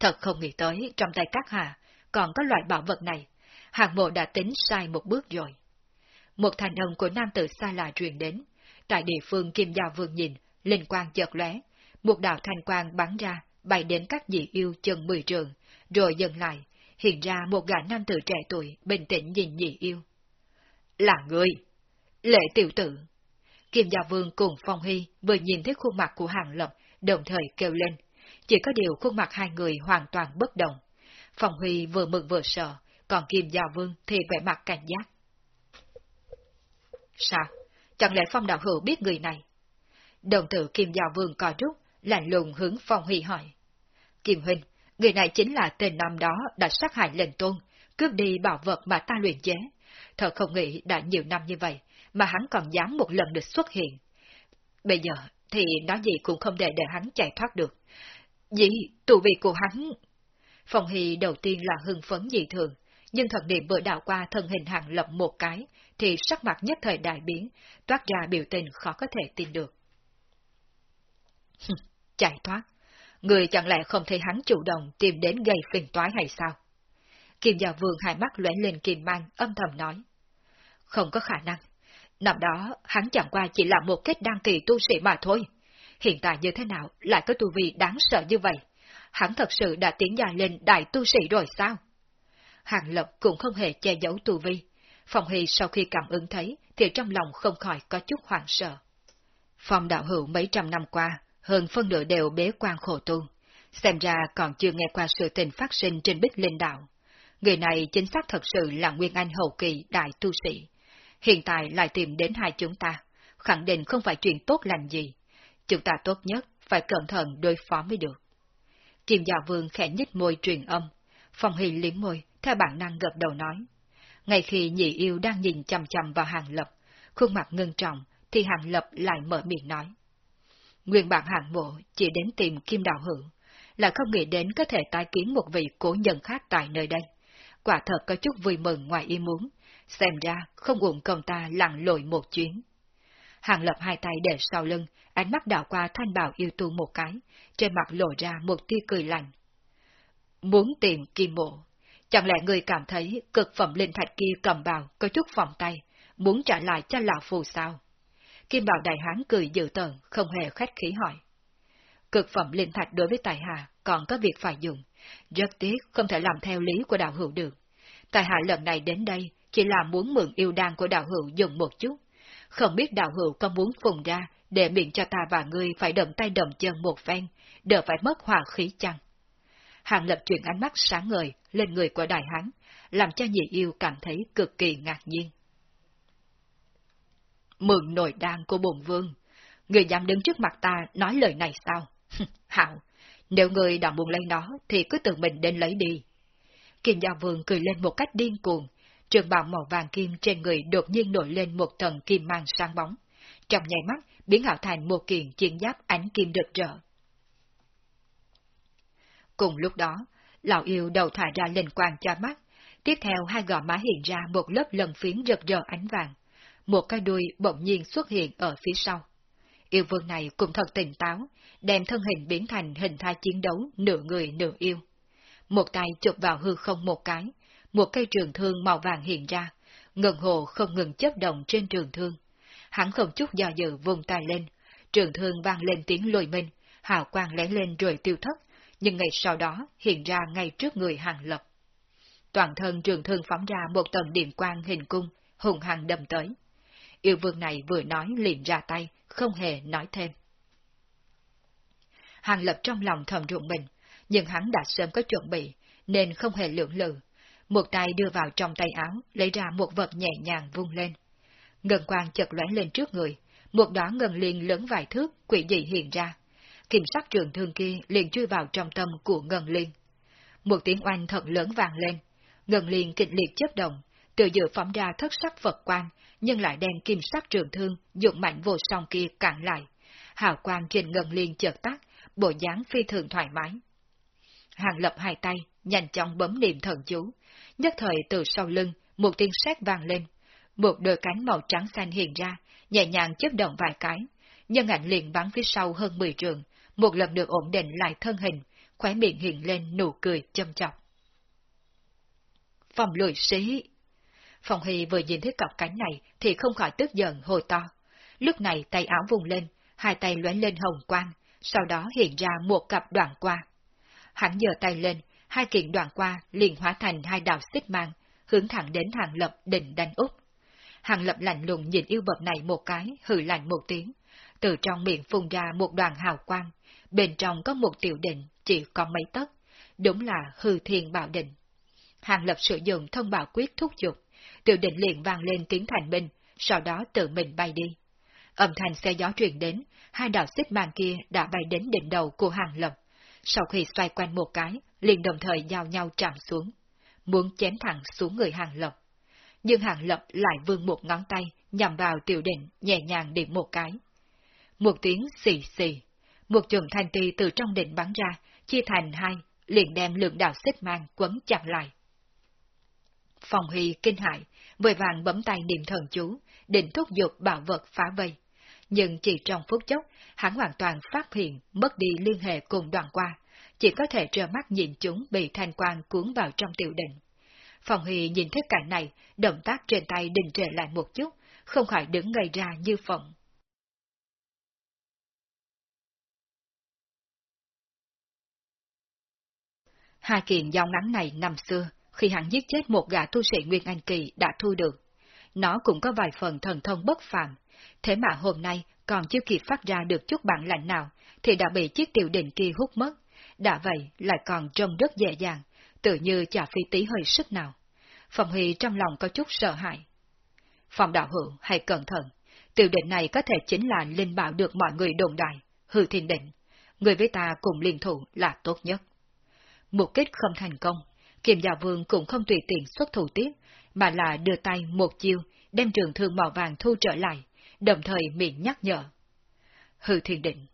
Thật không nghĩ tới trong tay các hạ còn có loại bảo vật này, hàng mộ đã tính sai một bước rồi. Một thành âm của nam tử xa lạ truyền đến, tại địa phương Kim Gia Vương nhìn, linh quang chợt lóe, một đạo thanh quang bắn ra, bay đến các dị yêu chân mười trường, rồi dừng lại, hiện ra một gã nam tử trẻ tuổi, bình tĩnh nhìn dị yêu. Là người! Lệ tiểu tử! Kim Gia Vương cùng Phong Hy vừa nhìn thấy khuôn mặt của Hàng Lập, đồng thời kêu lên. Chỉ có điều khuôn mặt hai người hoàn toàn bất động. Phong Huy vừa mừng vừa sợ, còn Kim Gia Vương thì vẻ mặt cảnh giác. Sao? Chẳng lẽ Phong Đạo Hữu biết người này? Đồng tử Kim Gia Vương co rút, lạnh lùng hướng Phong Huy hỏi. Kim Huynh, người này chính là tên năm đó đã sát hại lệnh tôn, cướp đi bảo vật mà ta luyện chế. Thật không nghĩ đã nhiều năm như vậy, mà hắn còn dám một lần được xuất hiện. Bây giờ thì nói gì cũng không để để hắn chạy thoát được. Gì, tù vị của hắn... Phong Hy đầu tiên là hưng phấn dị thường, nhưng thần niệm vừa đạo qua thân hình hàng lập một cái, thì sắc mặt nhất thời đại biến, toát ra biểu tình khó có thể tin được. Chạy thoát, người chẳng lẽ không thấy hắn chủ động tìm đến gây phiền toái hay sao? Kim Gia Vương hai mắt lóe lên kim mang, âm thầm nói. Không có khả năng. Năm đó, hắn chẳng qua chỉ là một kết đăng kỳ tu sĩ mà thôi. Hiện tại như thế nào lại có tu vi đáng sợ như vậy? Hắn thật sự đã tiến dài lên đại tu sĩ rồi sao? Hàng Lập cũng không hề che giấu tu vi. Phòng Hy sau khi cảm ứng thấy thì trong lòng không khỏi có chút hoảng sợ. Phong đạo hữu mấy trăm năm qua, hơn phân nửa đều bế quan khổ tu. Xem ra còn chưa nghe qua sự tình phát sinh trên bích linh đạo. Người này chính xác thật sự là Nguyên Anh hậu kỳ đại tu sĩ. Hiện tại lại tìm đến hai chúng ta, khẳng định không phải chuyện tốt lành gì. Chúng ta tốt nhất phải cẩn thận đối phó mới được. Kim dạ Vương khẽ nhích môi truyền âm, Phong Hy liếm môi, theo bản năng gật đầu nói. Ngay khi nhị yêu đang nhìn chầm chầm vào hàng lập, khuôn mặt ngưng trọng, thì hàng lập lại mở miệng nói. Nguyên bản hạng mộ chỉ đến tìm Kim Đạo Hữu, là không nghĩ đến có thể tái kiến một vị cố nhân khác tại nơi đây. quả thật có chút vui mừng ngoài ý muốn, xem ra không uổng công ta lặn lội một chuyến. Hàng lập hai tay để sau lưng, ánh mắt đảo qua thanh bào yêu tu một cái, trên mặt lộ ra một tia cười lạnh. Muốn tìm kim mộ, chẳng lẽ người cảm thấy cực phẩm linh thạch kia cầm bào có chút phòng tay, muốn trả lại cho lão phù sao? Kim bảo đại hán cười dự tợn, không hề khách khí hỏi. Cực phẩm linh thạch đối với tài hạ còn có việc phải dùng, rất tiếc không thể làm theo lý của đạo hữu được. Tài hạ lần này đến đây chỉ là muốn mượn yêu đan của đạo hữu dùng một chút, không biết đạo hữu có muốn phùng ra để miệng cho ta và ngươi phải động tay động chân một phen, đỡ phải mất hòa khí chăng? Hàng lập chuyển ánh mắt sáng ngời lên người của đại hán, làm cho nhị yêu cảm thấy cực kỳ ngạc nhiên. Mượn nổi đan của bồn vương, người dám đứng trước mặt ta nói lời này sao? Hảo, nếu người đã muốn lấy nó thì cứ tự mình đến lấy đi. Kim Gia Vương cười lên một cách điên cuồng, trường bào màu vàng kim trên người đột nhiên nổi lên một tầng kim mang sáng bóng. Trong nháy mắt, biến ảo thành một kiện chiến giáp ánh kim rực rỡ. Cùng lúc đó, lão yêu đầu thả ra lên quang cho mắt, tiếp theo hai gò má hiện ra một lớp lần phiến rực rỡ ánh vàng. Một cái đuôi bỗng nhiên xuất hiện ở phía sau. Yêu vương này cũng thật tỉnh táo, đem thân hình biến thành hình thái chiến đấu nửa người nửa yêu. Một tay chụp vào hư không một cái, một cây trường thương màu vàng hiện ra, ngần hồ không ngừng chấp động trên trường thương. Hắn không chút do dự vùng tay lên, trường thương vang lên tiếng lùi minh, hào quang lóe lên rồi tiêu thất, nhưng ngày sau đó hiện ra ngay trước người hàng lập. Toàn thân trường thương phóng ra một tầng điện quang hình cung, hùng hằng đâm tới. Yêu vương này vừa nói liền ra tay, không hề nói thêm. Hàng lập trong lòng thầm rụng mình, nhưng hắn đã sớm có chuẩn bị, nên không hề lưỡng lự. Một tay đưa vào trong tay áo, lấy ra một vật nhẹ nhàng vung lên. Ngân quang chật lóe lên trước người, một đóa ngân liền lớn vài thước, quỷ dị hiện ra. Kiểm sắc trường thương kia liền chui vào trong tâm của ngân liên. Một tiếng oanh thật lớn vang lên, ngân liên kịch liệt chấp động, từ dự phóng ra thất sắc Phật quang, nhưng lại đem kim sắc trường thương dụng mạnh vô song kia cản lại. Hào quang trên ngân liên chợt tắt, bộ dáng phi thường thoải mái. Hàng lập hai tay, nhanh chóng bấm niệm thần chú. Nhất thời từ sau lưng, một tiếng sét vang lên. Một đôi cánh màu trắng xanh hiện ra, nhẹ nhàng chấp động vài cái. Nhân ảnh liền bắn phía sau hơn 10 trường, một lần được ổn định lại thân hình, khóe miệng hiện lên nụ cười châm chọc. Phòng lười sĩ! Phòng Hy vừa nhìn thấy cặp cánh này thì không khỏi tức giận hồi to. Lúc này tay áo vùng lên, hai tay lóe lên hồng quang, sau đó hiện ra một cặp đoạn qua. Hắn giơ tay lên, hai kiện đoạn qua liền hóa thành hai đạo xích mang, hướng thẳng đến hàng lập định đánh úp. Hàng lập lạnh lùng nhìn yêu vật này một cái, hừ lạnh một tiếng. Từ trong miệng phun ra một đoàn hào quang, bên trong có một tiểu định chỉ có mấy tấc, đúng là hư thiên bảo định. Hàng lập sử dụng thông bảo quyết thúc giục, tiểu định liền vang lên tiếng thành minh, sau đó tự mình bay đi. Âm thanh xe gió truyền đến, hai đạo xích mang kia đã bay đến đỉnh đầu của hàng lập. Sau khi xoay quanh một cái, liền đồng thời giao nhau chạm xuống, muốn chém thẳng xuống người hàng lập. Nhưng hàng lập lại vươn một ngón tay, nhằm vào tiểu định, nhẹ nhàng điểm một cái. Một tiếng xì xì, một trường thanh ti từ trong đỉnh bắn ra, chia thành hai, liền đem lượng đạo xích mang quấn chặt lại. Phòng Huy kinh hại, vội vàng bấm tay niệm thần chú, định thúc giục bảo vật phá vây. Nhưng chỉ trong phút chốc, hắn hoàn toàn phát hiện mất đi liên hệ cùng đoàn qua, chỉ có thể trơ mắt nhìn chúng bị thanh quang cuốn vào trong tiểu định. Phòng Huy nhìn thấy cảnh này, động tác trên tay đình trệ lại một chút, không khỏi đứng ngây ra như phộng. Hai kiện dao ngắn này năm xưa, khi hắn giết chết một gã tu sĩ Nguyên Anh Kỳ đã thu được. Nó cũng có vài phần thần thông bất phàm, thế mà hôm nay còn chưa kịp phát ra được chút bản lạnh nào, thì đã bị chiếc tiểu định kia hút mất. Đã vậy lại còn trông rất dễ dàng, tự như chả phi tí hơi sức nào. Phòng Huy trong lòng có chút sợ hãi. Phòng đạo hữu hãy cẩn thận, tiểu định này có thể chính là linh bảo được mọi người đồn đại, hư thiên định. Người với ta cùng liên thủ là tốt nhất. Mục kích không thành công, Kiềm Dạ Vương cũng không tùy tiện xuất thủ tiếp, mà là đưa tay một chiêu, đem trường thương màu vàng thu trở lại, đồng thời miệng nhắc nhở. Hư thiên định,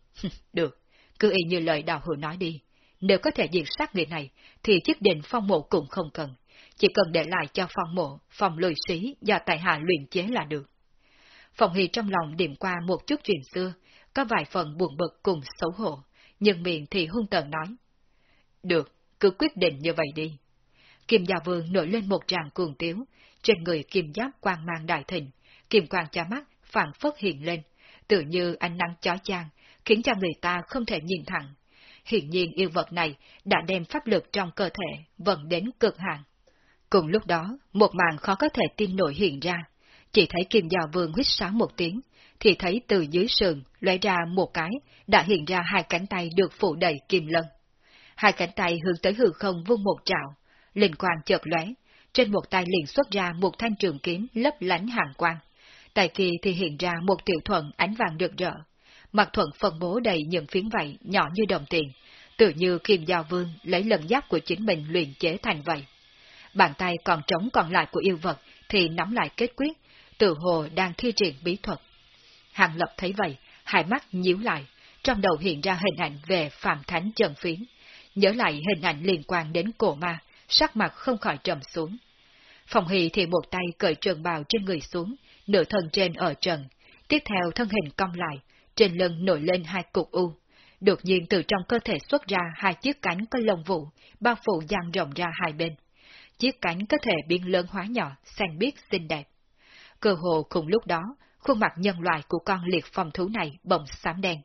được, cứ y như lời đạo hữu nói đi. Nếu có thể diệt sát người này, thì chiếc định phong mộ cũng không cần. chỉ cần để lại cho phong mộ, phòng lười sĩ do tại hạ luyện chế là được. Phòng Hy trong lòng điểm qua một chút chuyện xưa, có vài phần buồn bực cùng xấu hổ, nhưng miệng thì hung tợn nói. Được, cứ quyết định như vậy đi. Kim Gia Vương nổi lên một tràng cuồng tiếu, trên người kim giáp quang mang đại thịnh, kim quang cha mắt phản phất hiện lên, tự như ánh nắng chói chang, khiến cho người ta không thể nhìn thẳng. Hiện nhiên yêu vật này đã đem pháp lực trong cơ thể vận đến cực hạn. Cùng lúc đó, một màn khó có thể tin nổi hiện ra. Chỉ thấy kim già vương huyết sáng một tiếng, thì thấy từ dưới sườn lóe ra một cái, đã hiện ra hai cánh tay được phủ đầy kim lân. Hai cánh tay hướng tới hư không vung một trạo, linh quang chợt lóe, trên một tay liền xuất ra một thanh trường kiếm lấp lánh hàng quang. Tại kỳ thì hiện ra một tiểu thuận ánh vàng rực rỡ. Mặt thuận phân bố đầy những phiến vảy nhỏ như đồng tiền, tự như kim giao vương lấy lần giáp của chính mình luyện chế thành vậy. Bàn tay còn trống còn lại của yêu vật thì nắm lại kết quyết, tự hồ đang thi triển bí thuật. Hàng lập thấy vậy, hai mắt nhíu lại, trong đầu hiện ra hình ảnh về Phạm Thánh Trần Phiến. Nhớ lại hình ảnh liên quan đến cổ ma, sắc mặt không khỏi trầm xuống. Phòng hỷ thì một tay cởi trần bào trên người xuống, nửa thân trên ở trần, tiếp theo thân hình cong lại, trên lưng nổi lên hai cục u. Đột nhiên từ trong cơ thể xuất ra hai chiếc cánh có lông vụ, bao phủ dang rộng ra hai bên. Chiếc cánh có thể biến lớn hóa nhỏ, xanh biếc xinh đẹp. Cơ hồ cùng lúc đó, khuôn mặt nhân loại của con liệt phong thú này bỗng xám đen.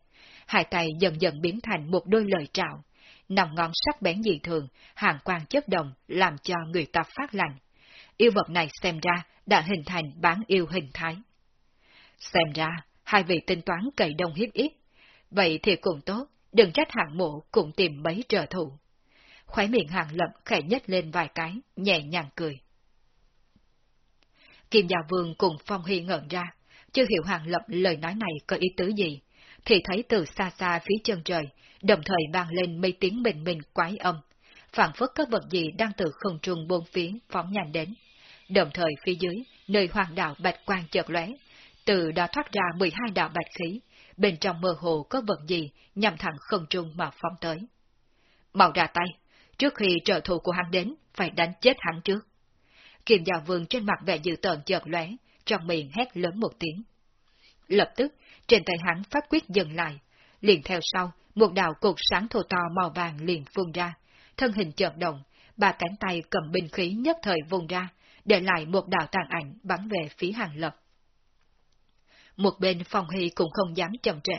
Hai tay dần dần biến thành một đôi lời trạo, nòng ngón sắc bén dị thường, hàng quang chất đồng, làm cho người ta phát lạnh. Yêu vật này xem ra đã hình thành bán yêu hình thái. Xem ra, hai vị tính toán cậy đông hiếp ít. Vậy thì cũng tốt, đừng trách hạng mộ cũng tìm mấy trợ thủ. Khóe miệng hàng lập khẽ nhếch lên vài cái, nhẹ nhàng cười. Kim Gia Vương cùng Phong Hy ngẩn ra, chưa hiểu hàng lập lời nói này có ý tứ gì, thì thấy từ xa xa phía chân trời, đồng thời vang lên mấy tiếng bình bình quái âm, phản phất các vật gì đang từ không trung buông phía phóng nhanh đến. Đồng thời phía dưới, nơi hoàng đạo bạch quang chợt lóe, từ đó thoát ra 12 đạo bạch khí, bên trong mơ hồ có vật gì nhằm thẳng không trung mà phóng tới. Mau ra tay, trước khi trợ thủ của hắn đến, phải đánh chết hắn trước. Kiềm giáo vương trên mặt vẻ dự tợn chợt lóe, trong miệng hét lớn một tiếng. Lập tức, trên tay hắn phát quyết dừng lại, liền theo sau, một đạo cột sáng thô to màu vàng liền phun ra, thân hình chợt động, ba cánh tay cầm binh khí nhất thời vùng ra, để lại một đạo tàn ảnh bắn về phía hàng lập. Một bên phòng hy cũng không dám chậm trễ,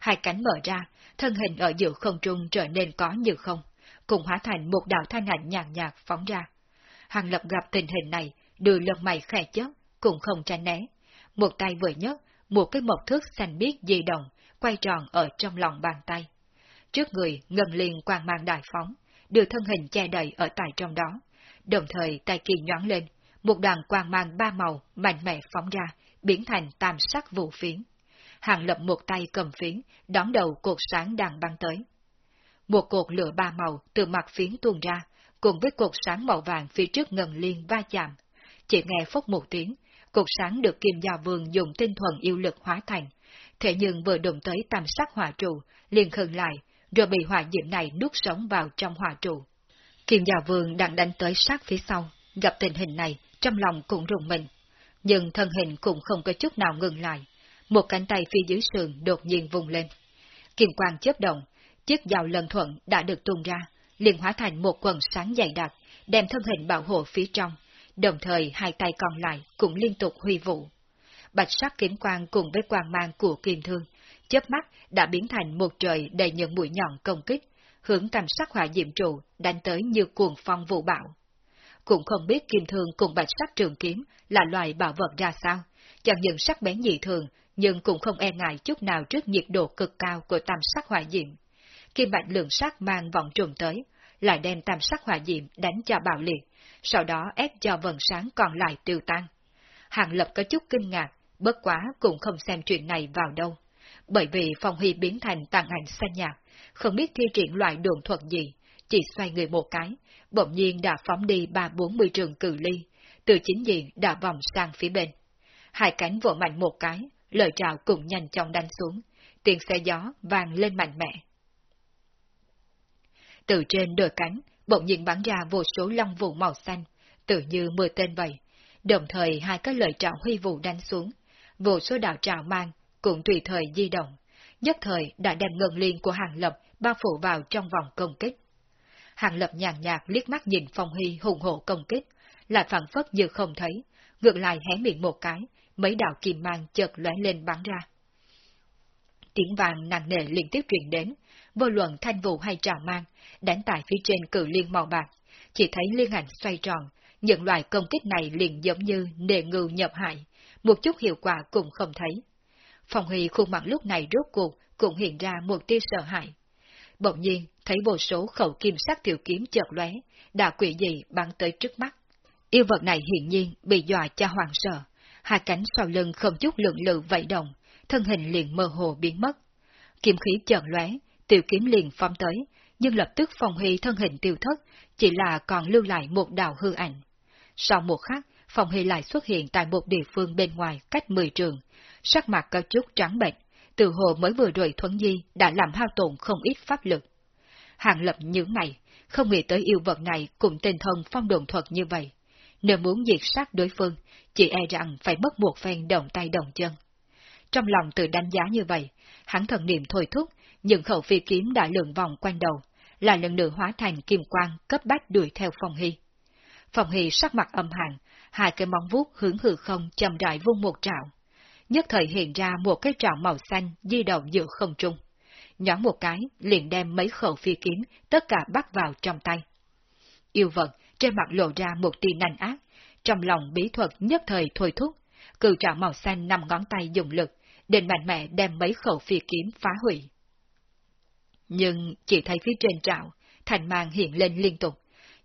hai cánh mở ra, thân hình ở giữa không trung trở nên có như không, cùng hóa thành một đạo thanh ảnh nhàn nhạt phóng ra. Hàng lập gặp tình hình này, đưa lông mày khẽ chớp, cũng không tránh né. Một tay vừa nhấc, một cái mộc thước xanh biếc di động, quay tròn ở trong lòng bàn tay. Trước người ngần liền quang mang đại phóng, đưa thân hình che đậy ở tại trong đó. Đồng thời tay kỳ nhoáng lên, một đoàn quang mang ba màu mạnh mẽ phóng ra, biến thành tam sắc vụ phiến. Hàng lập một tay cầm phiến, đón đầu cột sáng đang băng tới. Một cột lửa ba màu từ mặt phiến tuôn ra, cùng với cột sáng màu vàng phía trước ngần liên va chạm. Chỉ nghe phốc một tiếng, cục sáng được Kim Gia Vương dùng tinh thuần yêu lực hóa thành. Thế nhưng vừa đụng tới tam sắc hỏa trụ, liền khừng lại, rồi bị hỏa diễm này nuốt sống vào trong hỏa trụ. Kim Gia Vương đang đánh tới sát phía sau, gặp tình hình này, trong lòng cũng rùng mình. Nhưng thân hình cũng không có chút nào ngừng lại, một cánh tay phía dưới sườn đột nhiên vùng lên. Kim quang chớp động, chiếc dao lần thuận đã được tung ra, liền hóa thành một quần sáng dày đặc, đem thân hình bảo hộ phía trong, đồng thời hai tay còn lại cũng liên tục huy vụ. Bạch sắc kiếm quang cùng với quang mang của kim thương, chớp mắt đã biến thành một trời đầy những mũi nhọn công kích, hướng tam sắc hỏa diệm trụ đánh tới như cuồng phong vụ bão. Cũng không biết kim thương cùng bạch sắc trường kiếm là loài bảo vật ra sao, chẳng những sắc bén dị thường, nhưng cũng không e ngại chút nào trước nhiệt độ cực cao của tam sắc hỏa diệm. Kim bạch lượng sắc mang vọng trùng tới, lại đem tam sắc hỏa diệm đánh cho bạo liệt, sau đó ép cho vần sáng còn lại tiêu tan. Hàng lập có chút kinh ngạc, bất quá cũng không xem chuyện này vào đâu. Bởi vì phong huy biến thành tàn ảnh xanh nhạt, không biết thi triển loại đường thuật gì, chỉ xoay người một cái, bỗng nhiên đã phóng đi ba bốn mươi trường cử ly, từ chính diện đã vòng sang phía bên. Hai cánh vỗ mạnh một cái, lời trào cũng nhanh chóng đánh xuống, tiếng xe gió vang lên mạnh mẽ. Từ trên đôi cánh, bỗng nhiên bắn ra vô số long vụ màu xanh, tự như mưa tên vậy. Đồng thời hai cái lời trạo huy vụ đánh xuống, vô số đạo trào mang cũng tùy thời di động, nhất thời đã đem ngân liên của hàng lập bao phủ vào trong vòng công kích. Hàng lập nhàn nhạt liếc mắt nhìn Phong huy hùng hộ công kích, lại phản phất như không thấy, ngược lại hé miệng một cái, mấy đạo kim mang chợt lóe lên bắn ra. Tiếng vàng nặng nề liên tiếp truyền đến, vô luận thanh vụ hay trào mang, đánh tại phía trên cử liên màu bạc, chỉ thấy liên ảnh xoay tròn, những loại công kích này liền giống như nề ngư nhập hại, một chút hiệu quả cũng không thấy. phòng Huy khuôn mặt lúc này rốt cuộc cũng hiện ra một tia sợ hãi. Bỗng nhiên, thấy vô số khẩu kim sắc tiểu kiếm chợt lóe, đã quỷ dị bắn tới trước mắt. Yêu vật này hiển nhiên bị dọa cho hoàng sợ, hai cánh sau lưng không chút lượng lự vẫy động, thân hình liền mơ hồ biến mất. Kim khí chợt lóe, tiểu kiếm liền phóng tới, nhưng lập tức Phong Huy thân hình tiêu thất, chỉ là còn lưu lại một đạo hư ảnh. Sau một khắc, Phong Huy lại xuất hiện tại một địa phương bên ngoài cách 10 trường, sắc mặt cao chút trắng bệnh, từ hồ mới vừa rồi thuấn di đã làm hao tổn không ít pháp lực. Hàng lập những mày, không nghĩ tới yêu vật này cùng tên thân phong đồn thuật như vậy. Nếu muốn diệt sát đối phương, chỉ e rằng phải mất một phen đồng tay đồng chân. Trong lòng tự đánh giá như vậy, hắn thần niệm thôi thúc, những khẩu phi kiếm đã lượn vòng quanh đầu, là lần nữa hóa thành kim quang cấp bách đuổi theo Phong Hy. Phong Hy sắc mặt âm hàn, hai cái móng vuốt hướng hư không chầm rãi vung một trạo. Nhất thời hiện ra một cái trạo màu xanh di động giữa không trung. Nhón một cái, liền đem mấy khẩu phi kiếm tất cả bắt vào trong tay. Yêu vật trên mặt lộ ra một tia nành ác, trong lòng bí thuật nhất thời thôi thúc, cự trạo màu xanh nằm ngón tay dùng lực, định mạnh mẽ đem mấy khẩu phi kiếm phá hủy. Nhưng chỉ thấy phía trên trạo, thành mang hiện lên liên tục,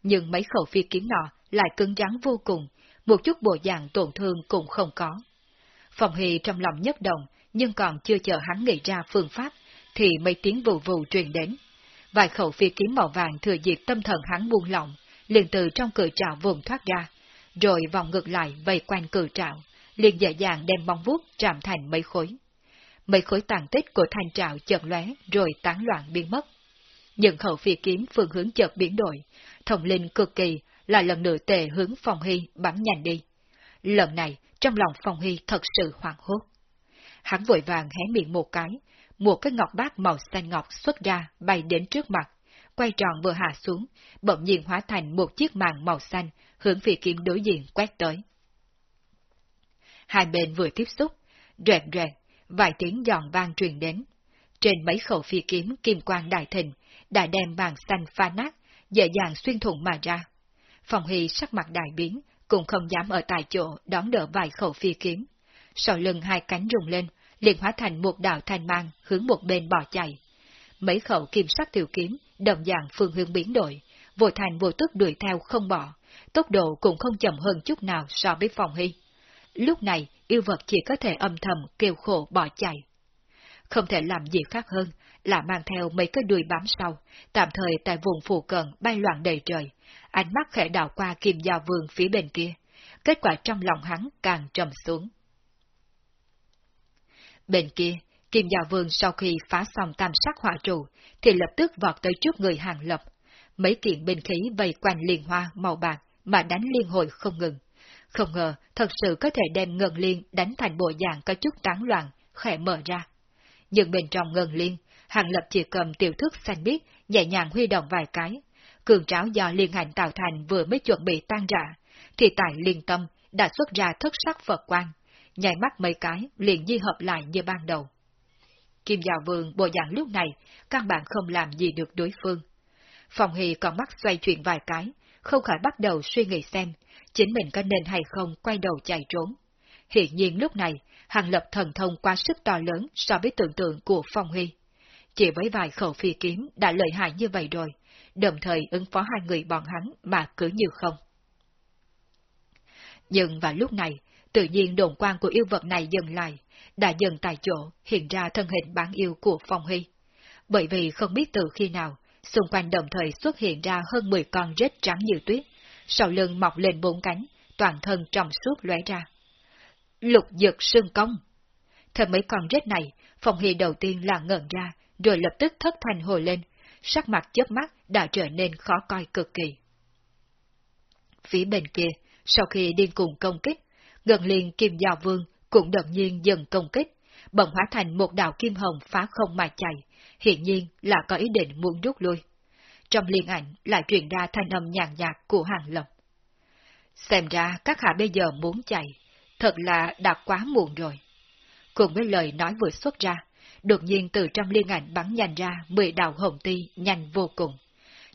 nhưng mấy khẩu phi kiếm nọ lại cứng rắn vô cùng, một chút bộ dạng tổn thương cũng không có. Phòng Hy trong lòng nhất động, nhưng còn chưa chờ hắn nghĩ ra phương pháp, thì mấy tiếng vù vù truyền đến. Vài khẩu phi kiếm màu vàng thừa dịp tâm thần hắn buông lỏng, liền từ trong cửa trạo vùng thoát ra, rồi vòng ngược lại vây quanh cửa trạo, liền dễ dàng đem bóng vuốt chạm thành mấy khối. Mấy khối tàn tích của thành trạo chợt lóe rồi tán loạn biến mất. Những khẩu phi kiếm phương hướng chợt biến đổi, thông linh cực kỳ là lần nữa tề hướng Phong Hy bắn nhanh đi. Lần này, trong lòng Phong Hy thật sự hoảng hốt. Hắn vội vàng hé miệng một cái, một cái ngọc bát màu xanh ngọc xuất ra bay đến trước mặt, quay tròn vừa hạ xuống, bỗng nhiên hóa thành một chiếc màn màu xanh hướng phi kiếm đối diện quét tới. Hai bên vừa tiếp xúc, rẹt rẹt, vài tiếng giòn vang truyền đến. Trên mấy khẩu phi kiếm kim quang đại thịnh, đã đem bàn xanh pha nát, dễ dàng xuyên thủng mà ra. Phòng Hy sắc mặt đại biến, cũng không dám ở tại chỗ đón đỡ vài khẩu phi kiếm. Sau lưng hai cánh rung lên, liền hóa thành một đạo thanh mang hướng một bên bỏ chạy. Mấy khẩu kim sắc tiểu kiếm, đồng dạng phương hướng biến đổi, vội thành vô tức đuổi theo không bỏ, tốc độ cũng không chậm hơn chút nào so với phòng hy. Lúc này, yêu vật chỉ có thể âm thầm kêu khổ bỏ chạy. Không thể làm gì khác hơn là mang theo mấy cái đuôi bám sau, tạm thời tại vùng phù cận bay loạn đầy trời, ánh mắt khẽ đảo qua kim giao vương phía bên kia. Kết quả trong lòng hắn càng trầm xuống. Bên kia, kim giao vương sau khi phá xong tam sắc hỏa trụ, thì lập tức vọt tới trước người hàng lập. Mấy kiện binh khí vây quanh liên hoa màu bạc mà đánh liên hồi không ngừng. Không ngờ, thật sự có thể đem ngân liên đánh thành bộ dạng có chút tán loạn, khẽ mở ra. Nhưng bên trong ngân liên, hàng lập chỉ cầm tiểu thức xanh biếc, nhẹ nhàng huy động vài cái, cường tráo do liên hành tạo thành vừa mới chuẩn bị tan rã, thì tại liên tâm đã xuất ra thất sắc Phật quan, nhảy mắt mấy cái liền di hợp lại như ban đầu. Kim Giào Vương bộ dạng lúc này, căn bản không làm gì được đối phương. Phòng Hì còn mắt xoay chuyển vài cái, không khỏi bắt đầu suy nghĩ xem, chính mình có nên hay không quay đầu chạy trốn. Hiện nhiên lúc này, hàng lập thần thông quá sức to lớn so với tưởng tượng của Phong Huy. Chỉ với vài khẩu phi kiếm đã lợi hại như vậy rồi, đồng thời ứng phó hai người bọn hắn mà cứ như không. Nhưng vào lúc này, tự nhiên đồn quan của yêu vật này dừng lại, đã dừng tại chỗ hiện ra thân hình bán yêu của Phong huy. Bởi vì không biết từ khi nào, xung quanh đồng thời xuất hiện ra hơn 10 con rết trắng như tuyết, sau lưng mọc lên bốn cánh, toàn thân trong suốt lóe ra. Lục dược sương công! Thật mấy con rết này, Phong Hy đầu tiên là ngẩn ra, rồi lập tức thất thành hồi lên, sắc mặt chớp mắt đã trở nên khó coi cực kỳ. Phía bên kia, sau khi điên cùng công kích, gần liền kim giao vương cũng đột nhiên dần công kích, bỗng hóa thành một đạo kim hồng phá không mà chạy, hiện nhiên là có ý định muốn rút lui. Trong liên ảnh lại truyền ra thanh âm nhàn nhạt của hàng lập. Xem ra các hạ bây giờ muốn chạy, thật là đã quá muộn rồi. Cùng với lời nói vừa xuất ra, đột nhiên từ trong liên ảnh bắn nhanh ra mười đạo hồng ti nhanh vô cùng.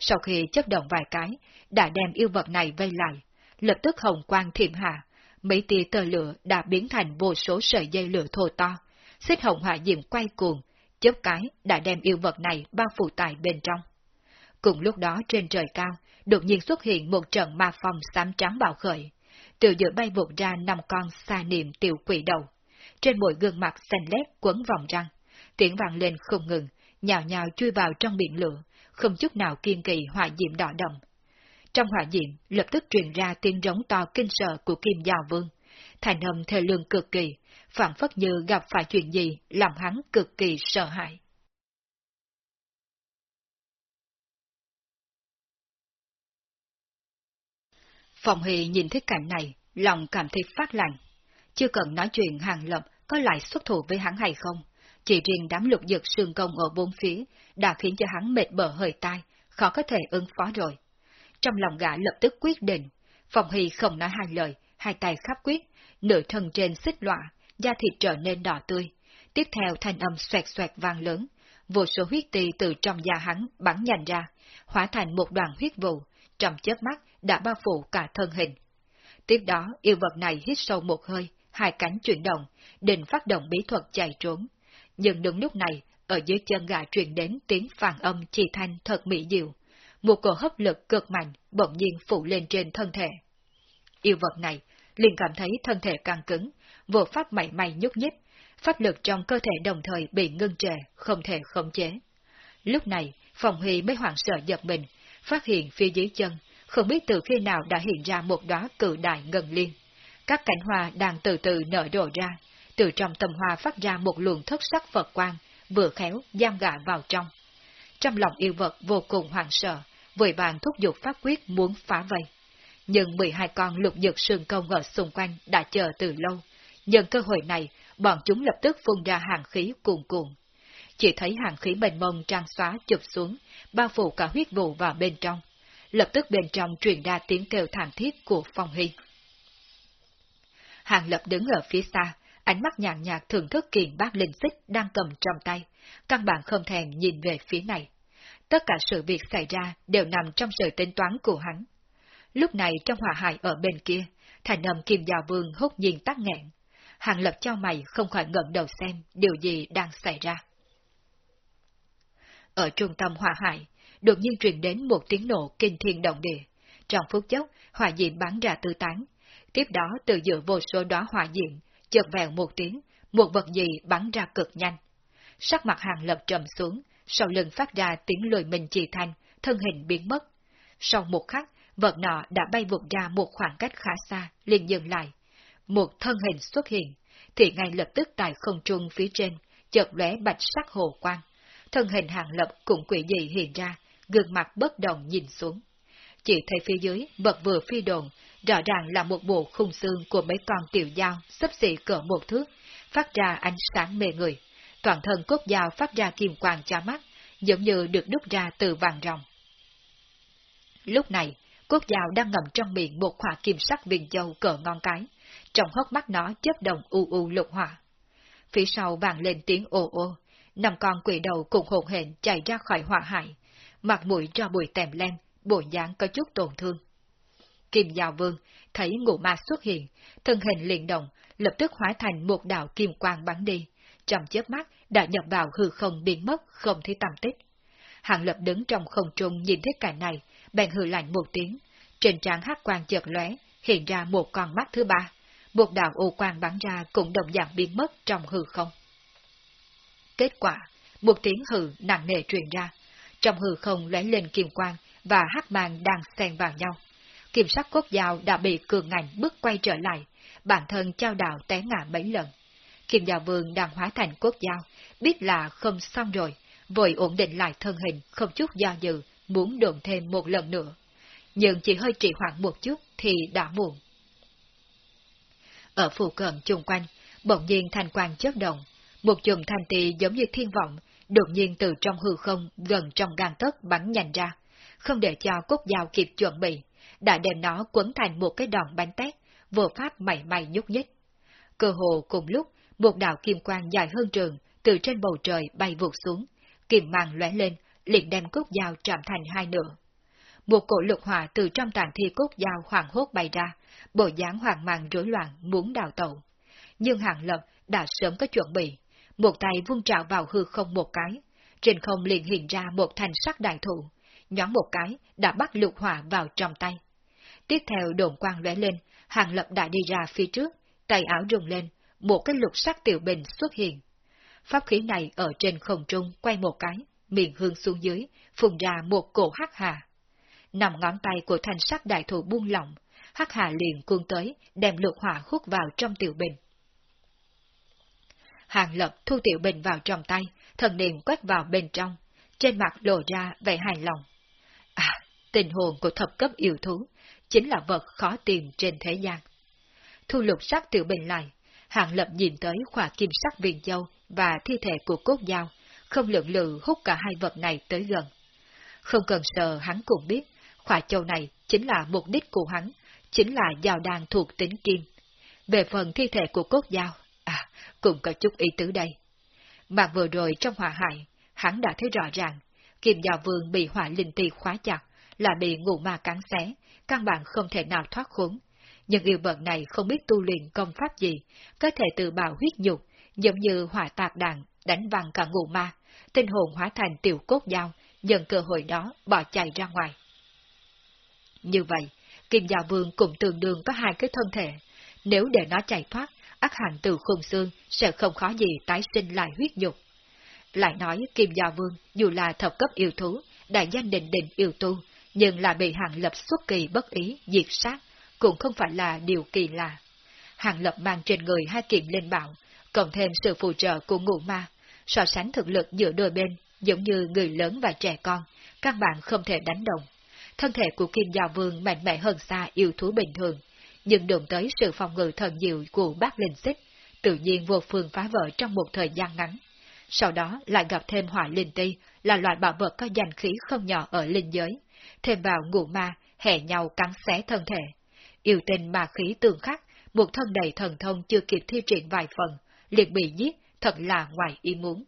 Sau khi chấp động vài cái, đã đem yêu vật này vây lại, lập tức hồng quang thiểm hạ, mấy tia tơ lửa đã biến thành vô số sợi dây lửa thô to, xích hồng hỏa diệm quay cuồng, chớp cái đã đem yêu vật này bao phủ tại bên trong. Cùng lúc đó trên trời cao, đột nhiên xuất hiện một trận ma phong xám trắng bạo khởi, từ giữa bay vụt ra năm con xa niệm tiểu quỷ đầu. Trên mỗi gương mặt xanh lét quấn vòng răng, tiếng vàng lên không ngừng, nhào nhào chui vào trong biển lửa, không chút nào kiên kỳ hỏa diệm đỏ đậm. Trong hỏa diệm lập tức truyền ra tiếng rống to kinh sợ của Kim Giao Vương, thành âm thê lương cực kỳ, phản phất như gặp phải chuyện gì làm hắn cực kỳ sợ hãi. Phòng Hì nhìn thấy cảnh này, lòng cảm thấy phát lạnh. Chưa cần nói chuyện hàng lập có lại xuất thủ với hắn hay không, chỉ riêng đám lục dược sương công ở bốn phía đã khiến cho hắn mệt bờ hơi tai, khó có thể ứng phó rồi. Trong lòng gã lập tức quyết định, Phòng Hì không nói hai lời, hai tay khắp quyết, nửa thân trên xích loạn da thịt trở nên đỏ tươi. Tiếp theo thanh âm xoẹt xoẹt vang lớn, vô số huyết tì từ trong da hắn bắn nhanh ra, hóa thành một đoàn huyết vụ, trong chớp mắt đã bao phủ cả thân hình. Tiếp đó, yêu vật này hít sâu một hơi, hai cánh chuyển động, định phát động bí thuật chạy trốn. Nhưng đúng lúc này, ở dưới chân gà truyền đến tiếng phản âm chi thanh thật mỹ diệu. Một cổ hấp lực cực mạnh bỗng nhiên phủ lên trên thân thể. Yêu vật này liền cảm thấy thân thể càng cứng, vô pháp mảy may nhúc nhích, pháp lực trong cơ thể đồng thời bị ngưng trệ, không thể khống chế. Lúc này, Phòng Huy mới hoảng sợ giật mình, phát hiện phía dưới chân, không biết từ khi nào đã hiện ra một đóa cự đại ngân liên. Các cánh hoa đang từ từ nở rộ ra, từ trong tầm hoa phát ra một luồng thất sắc Phật quang, vừa khéo giam gạ vào trong. Trong lòng yêu vật vô cùng hoảng sợ, vội vàng thúc giục pháp quyết muốn phá vây. Nhưng 12 con lục dược sương công ở xung quanh đã chờ từ lâu. Nhân cơ hội này, bọn chúng lập tức phun ra hàng khí cuồn cuộn. Chỉ thấy hàng khí mênh mông trang xóa chụp xuống, bao phủ cả huyết vụ vào bên trong. Lập tức bên trong truyền ra tiếng kêu thảm thiết của Phong Hy. Hàng lập đứng ở phía xa, ánh mắt nhàn nhạt thưởng thức kiện bác linh xích đang cầm trong tay, căn bản không thèm nhìn về phía này. Tất cả sự việc xảy ra đều nằm trong sự tính toán của hắn. Lúc này trong hỏa hải ở bên kia, thành âm kim giào vương hốt nhiên tắt nghẹn. Hàng lập cho mày không khỏi ngẩng đầu xem điều gì đang xảy ra. Ở trung tâm hỏa hải, đột nhiên truyền đến một tiếng nổ kinh thiên động địa. Trong phút chốc, hỏa diệm bắn ra tư tán. Tiếp đó từ giữa vô số đóa hỏa diệm, chợt vèo một tiếng, một vật gì bắn ra cực nhanh. Sắc mặt hàng lập trầm xuống, sau lưng phát ra tiếng lùi mình trì thanh, thân hình biến mất. Sau một khắc, vật nọ đã bay vụt ra một khoảng cách khá xa, liền dừng lại. Một thân hình xuất hiện, thì ngay lập tức tại không trung phía trên, chợt lóe bạch sắc hồ quang. Thân hình hàng lập cũng quỷ dị hiện ra, gương mặt bất động nhìn xuống. Chỉ thấy phía dưới, vật vừa phi đồn, rõ ràng là một bộ khung xương của mấy con tiểu dao sắp xỉ cỡ một thước, phát ra ánh sáng mê người. Toàn thân cốt dao phát ra kim quang cho mắt, giống như được đúc ra từ vàng ròng. Lúc này, cốt dao đang ngầm trong miệng một khỏa kim sắc viên châu cỡ ngon cái, trong hốc mắt nó chớp đồng u u lục hỏa. Phía sau vàng lên tiếng ô ô, nằm con quỷ đầu cùng hồn hển chạy ra khỏi hỏa hải, mặt mũi cho bụi tèm lem bộ dáng có chút tổn thương. Kim Giao Vương thấy ngũ ma xuất hiện, thân hình liền động, lập tức hóa thành một đạo kim quang bắn đi, trong chớp mắt đã nhập vào hư không biến mất, không thấy tầm tích. Hàng lập đứng trong không trung nhìn thấy cảnh này, bèn hư lạnh một tiếng, trên trán hắc quang chợt lóe, hiện ra một con mắt thứ ba, một đạo ô quang bắn ra cũng đồng dạng biến mất trong hư không. Kết quả, một tiếng hừ nặng nề truyền ra, trong hư không lóe lên kim quang và hắc mang đang xen vào nhau. Kim sắc cốt dao đã bị cường ngành bước quay trở lại, bản thân trao đảo té ngã mấy lần. Kim dao Vương đang hóa thành cốt dao, biết là không xong rồi, vội ổn định lại thân hình, không chút do dự, muốn đồn thêm một lần nữa. nhưng chỉ hơi trì hoãn một chút thì đã muộn. Ở phù cận chung quanh, bỗng nhiên thanh quang chớp động, một chùm thanh tì giống như thiên vọng, đột nhiên từ trong hư không gần trong gang tấc bắn nhanh ra, không để cho cốt dao kịp chuẩn bị, đã đem nó quấn thành một cái đòn bánh tét, vô pháp mảy may nhúc nhích. Cơ hồ cùng lúc, một đạo kim quang dài hơn trường từ trên bầu trời bay vụt xuống, kim mang lóe lên, liền đem cốt dao chạm thành hai nửa. Một cổ lục hỏa từ trong tàn thi cốt dao hoàng hốt bay ra, bộ dáng hoàng mang rối loạn muốn đào tẩu. Nhưng hàng lập đã sớm có chuẩn bị, một tay vung trào vào hư không một cái, trên không liền hiện ra một thanh sắc đại thụ, nhón một cái đã bắt lục hỏa vào trong tay. Tiếp theo đồn quang lóe lên, hàng lập đã đi ra phía trước, tay áo rung lên, một cái lục sắc tiểu bình xuất hiện. Pháp khí này ở trên không trung quay một cái, miệng hương xuống dưới, phun ra một cổ hắc hà. Nằm ngón tay của thanh sắc đại thụ buông lỏng, hắc hà liền cuồng tới, đem lục hỏa hút vào trong tiểu bình. Hàng lập thu tiểu bình vào trong tay, thần niệm quét vào bên trong, trên mặt lộ ra vẻ hài lòng. À, tình hồn của thập cấp yêu thú, chính là vật khó tìm trên thế gian. Thu lục sắc tiểu bình lại, hàng lập nhìn tới khỏa kim sắc viên châu và thi thể của cốt dao, không lượng lự hút cả hai vật này tới gần. Không cần sợ hắn cũng biết, khỏa châu này chính là mục đích của hắn, chính là dao đàn thuộc tính kim. Về phần thi thể của cốt dao, à, cũng có chút ý tứ đây. Mà vừa rồi trong hỏa hại, hắn đã thấy rõ ràng, kim dao vương bị hỏa linh tì khóa chặt, là bị ngụ ma cắn xé, căn bản không thể nào thoát khốn. Nhưng yêu vật này không biết tu luyện công pháp gì, có thể tự bào huyết nhục, giống như hỏa tạc đạn, đánh văng cả ngụ ma, tinh hồn hóa thành tiểu cốt dao, nhận cơ hội đó bỏ chạy ra ngoài. Như vậy, Kim Giao Vương cũng tương đương có hai cái thân thể. Nếu để nó chạy thoát, ác hành từ khung xương sẽ không khó gì tái sinh lại huyết nhục. Lại nói Kim Giao Vương dù là thập cấp yêu thú, đại danh định định yêu tu, nhưng là bị Hàng Lập xuất kỳ bất ý, diệt sát, cũng không phải là điều kỳ lạ. Hàng Lập mang trên người hai kiện lên bảo, cộng thêm sự phù trợ của ngụ ma, so sánh thực lực giữa đôi bên, giống như người lớn và trẻ con, các bạn không thể đánh đồng. Thân thể của Kim Giao Vương mạnh mẽ hơn xa yêu thú bình thường, nhưng đụng tới sự phòng ngự thần diệu của bác linh xích, tự nhiên vô phương phá vỡ trong một thời gian ngắn. Sau đó lại gặp thêm hỏa linh ti, là loại bảo vật có danh khí không nhỏ ở linh giới, thêm vào ngụ ma, hẻ nhau cắn xé thân thể. Yêu tình ma khí tương khắc, một thân đầy thần thông chưa kịp thi triển vài phần, liền bị giết, thật là ngoài ý muốn.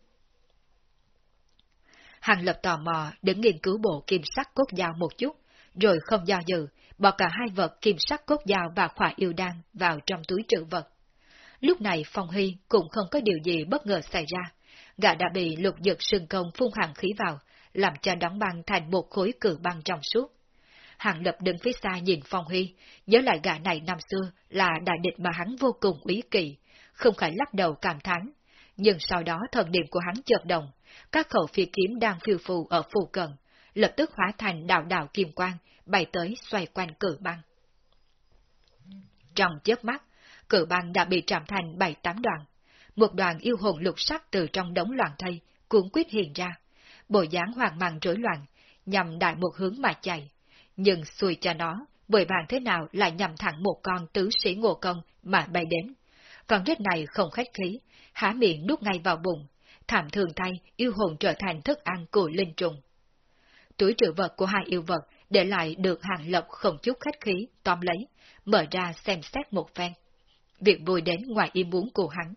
Hàng lập tò mò đứng nghiên cứu bộ kim sắc cốt dao một chút, rồi không do dự, bỏ cả hai vật kim sắc cốt dao và khỏa yêu đan vào trong túi trữ vật. Lúc này Phong Hy cũng không có điều gì bất ngờ xảy ra, gã đã bị lục dực sừng công phun hàng khí vào, làm cho đóng băng thành một khối cử băng trong suốt. Hàng lập đứng phía xa nhìn Phong Huy, nhớ lại gã này năm xưa là đại địch mà hắn vô cùng ý kỳ, không phải lắc đầu cảm thán. Nhưng sau đó thần niệm của hắn chợt động, các khẩu phi kiếm đang phiêu phù ở phù cận, lập tức hóa thành đạo đạo kim quang, bay tới xoay quanh cử băng. Trong chớp mắt, cử băng đã bị trạm thành bảy tám đoạn. Một đoàn yêu hồn lục sắc từ trong đống loạn thây, cuốn quyết hiện ra. Bộ dáng hoàng mang rối loạn, nhằm đại một hướng mà chạy. Nhưng xui cho nó, bởi bàn thế nào lại nhằm thẳng một con tứ sĩ ngộ công mà bay đến. Con rết này không khách khí, há miệng nuốt ngay vào bụng, thảm thường thay yêu hồn trở thành thức ăn của linh trùng. Túi trữ vật của hai yêu vật để lại được hàng lập không chút khách khí, tóm lấy, mở ra xem xét một phen. Việc vui đến ngoài ý muốn của hắn.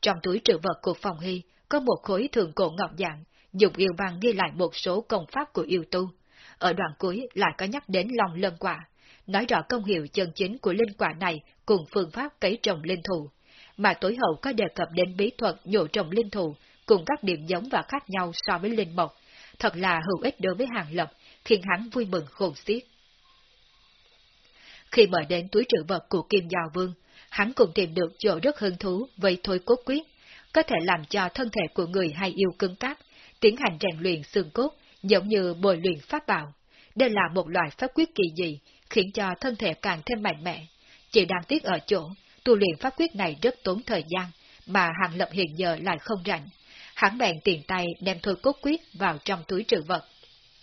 Trong túi trữ vật của phòng hy có một khối thường cổ ngọc dạng, dùng yêu văn ghi lại một số công pháp của yêu tu. Ở đoạn cuối lại có nhắc đến lòng lân quả, nói rõ công hiệu chân chính của linh quả này cùng phương pháp cấy trồng linh thụ. Mà tối hậu có đề cập đến bí thuật nhổ trồng linh thụ cùng các điểm giống và khác nhau so với linh mộc, thật là hữu ích đối với hàng lập, khiến hắn vui mừng khôn xiết. Khi mở đến túi trữ vật của Kim Giao Vương, hắn cũng tìm được chỗ rất hứng thú với thôi cốt quyết, có thể làm cho thân thể của người hay yêu cứng cáp, tiến hành rèn luyện xương cốt, giống như bồi luyện pháp bảo. Đây là một loại pháp quyết kỳ dị, khiến cho thân thể càng thêm mạnh mẽ. Chỉ đang tiếc ở chỗ, tu luyện pháp quyết này rất tốn thời gian, mà Hàng Lập hiện giờ lại không rảnh. Hắn bèn tiền tay đem thôi cốt quyết vào trong túi trữ vật.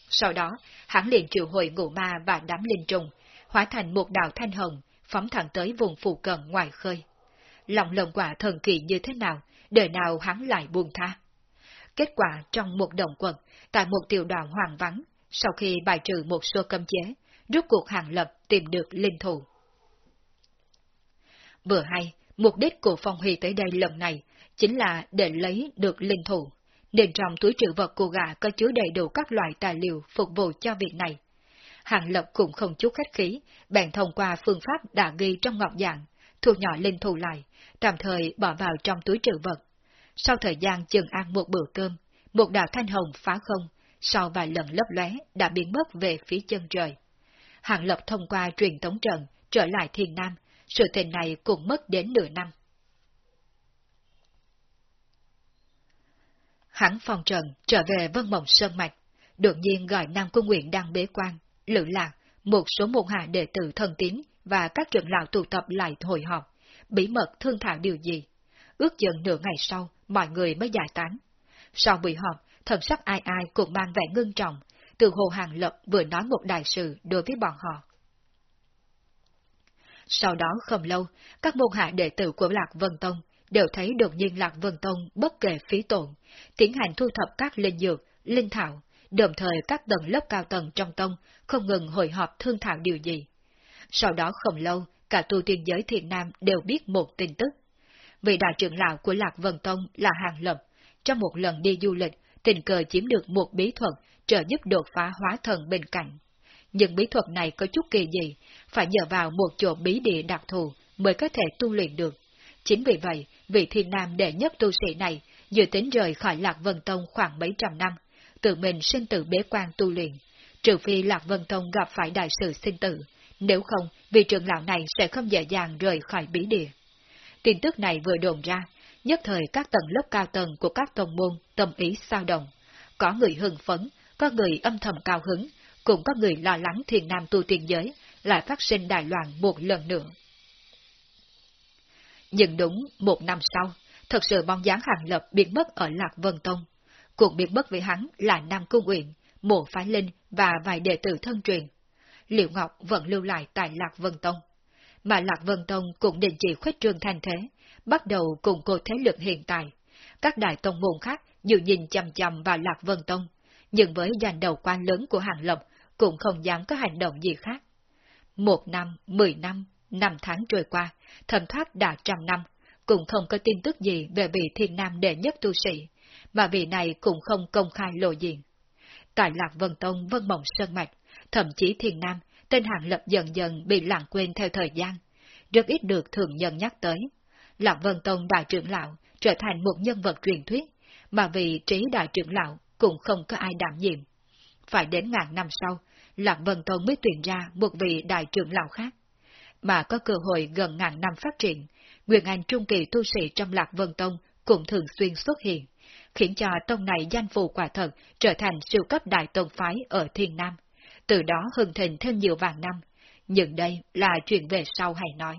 Sau đó, hắn liền triệu hồi ngụ ma và đám linh trùng, hóa thành một đạo thanh hồng, phóng thẳng tới vùng phụ cận ngoài khơi. Lòng lồng quả thần kỳ như thế nào, đời nào hắn lại buông tha. Kết quả trong một đồng quần, tại một tiểu đoàn hoàng vắng, sau khi bài trừ một số cấm chế, rút cuộc hàng lập tìm được linh thủ. Vừa hay, mục đích của Phong Huy tới đây lần này chính là để lấy được linh thủ, nên trong túi trữ vật của gã có chứa đầy đủ các loại tài liệu phục vụ cho việc này. Hàng Lập cũng không chút khách khí, bèn thông qua phương pháp đã ghi trong ngọc dạng, thu nhỏ linh thù lại, tạm thời bỏ vào trong túi trữ vật. Sau thời gian chừng ăn một bữa cơm, một đạo thanh hồng phá không, sau vài lần lấp lóe đã biến mất về phía chân trời. Hàng Lập thông qua truyền tống trận trở lại thiên nam, sự tình này cũng mất đến nửa năm. Hắn phòng trần trở về Vân Mộng Sơn Mạch, đột nhiên gọi Nam Cung Nguyện đang bế quan, lữ lạc, một số môn hạ đệ tử thân tín và các trưởng lão tụ tập lại hội họp, bí mật thương thảo điều gì. Ước chừng nửa ngày sau, mọi người mới giải tán. Sau buổi họp, thần sắc ai ai cũng mang vẻ ngưng trọng, từ Hồ Hàng Lập vừa nói một đại sự đối với bọn họ. Sau đó không lâu, các môn hạ đệ tử của Lạc Vân Tông đều thấy đột nhiên Lạc Vân Tông bất kể phí tổn, tiến hành thu thập các linh dược, linh thảo, đồng thời các tầng lớp cao tầng trong tông không ngừng hội họp thương thảo điều gì. Sau đó không lâu, cả tu tiên giới thiền nam đều biết một tin tức. Vị đại trưởng lão của Lạc Vân Tông là Hàng Lập, trong một lần đi du lịch, tình cờ chiếm được một bí thuật trợ giúp đột phá hóa thần bên cạnh. Nhưng bí thuật này có chút kỳ gì, phải nhờ vào một chỗ bí địa đặc thù mới có thể tu luyện được. Chính vì vậy, vị thiên nam đệ nhất tu sĩ này dự tính rời khỏi Lạc Vân Tông khoảng mấy trăm năm, tự mình sinh tử bế quan tu luyện, trừ phi Lạc Vân Tông gặp phải đại sự sinh tử, nếu không, vị trưởng lão này sẽ không dễ dàng rời khỏi bí địa. Tin tức này vừa đồn ra, nhất thời các tầng lớp cao tầng của các tông môn tâm ý sao động. Có người hưng phấn, có người âm thầm cao hứng, cũng có người lo lắng thiền nam tu tiên giới lại phát sinh đại loạn một lần nữa. Nhưng đúng một năm sau, thật sự bóng dáng hàng lập biến mất ở Lạc Vân Tông. Cuộc biến mất với hắn là Nam Cung Uyển, Mộ Phái Linh và vài đệ tử thân truyền. Liệu Ngọc vẫn lưu lại tại Lạc Vân Tông. Mà Lạc Vân Tông cũng định chỉ khuếch trương thành thế, bắt đầu cùng cô thế lực hiện tại. Các đại tông môn khác dự nhìn chầm chầm vào Lạc Vân Tông, nhưng với giành đầu quan lớn của Hàng Lập cũng không dám có hành động gì khác. Một năm, mười năm, năm tháng trôi qua, thẩm thoát đã trăm năm, cũng không có tin tức gì về vị thiên nam đệ nhất tu sĩ, mà vị này cũng không công khai lộ diện. Tại Lạc Vân Tông Vân Mộng Sơn Mạch, thậm chí thiên nam, tên Hàng Lập dần dần bị lãng quên theo thời gian, rất ít được thường nhân nhắc tới. Lạc Vân Tông đại trưởng lão trở thành một nhân vật truyền thuyết, mà vị trí đại trưởng lão cũng không có ai đảm nhiệm. Phải đến ngàn năm sau, Lạc Vân Tông mới tuyển ra một vị đại trưởng lão khác. Mà có cơ hội gần ngàn năm phát triển, quyền Anh Trung Kỳ tu sĩ trong Lạc Vân Tông cũng thường xuyên xuất hiện, khiến cho tông này danh phù quả thật trở thành siêu cấp đại tông phái ở Thiên Nam, từ đó hưng thịnh thêm nhiều vàng năm. Nhưng đây là chuyện về sau hay nói.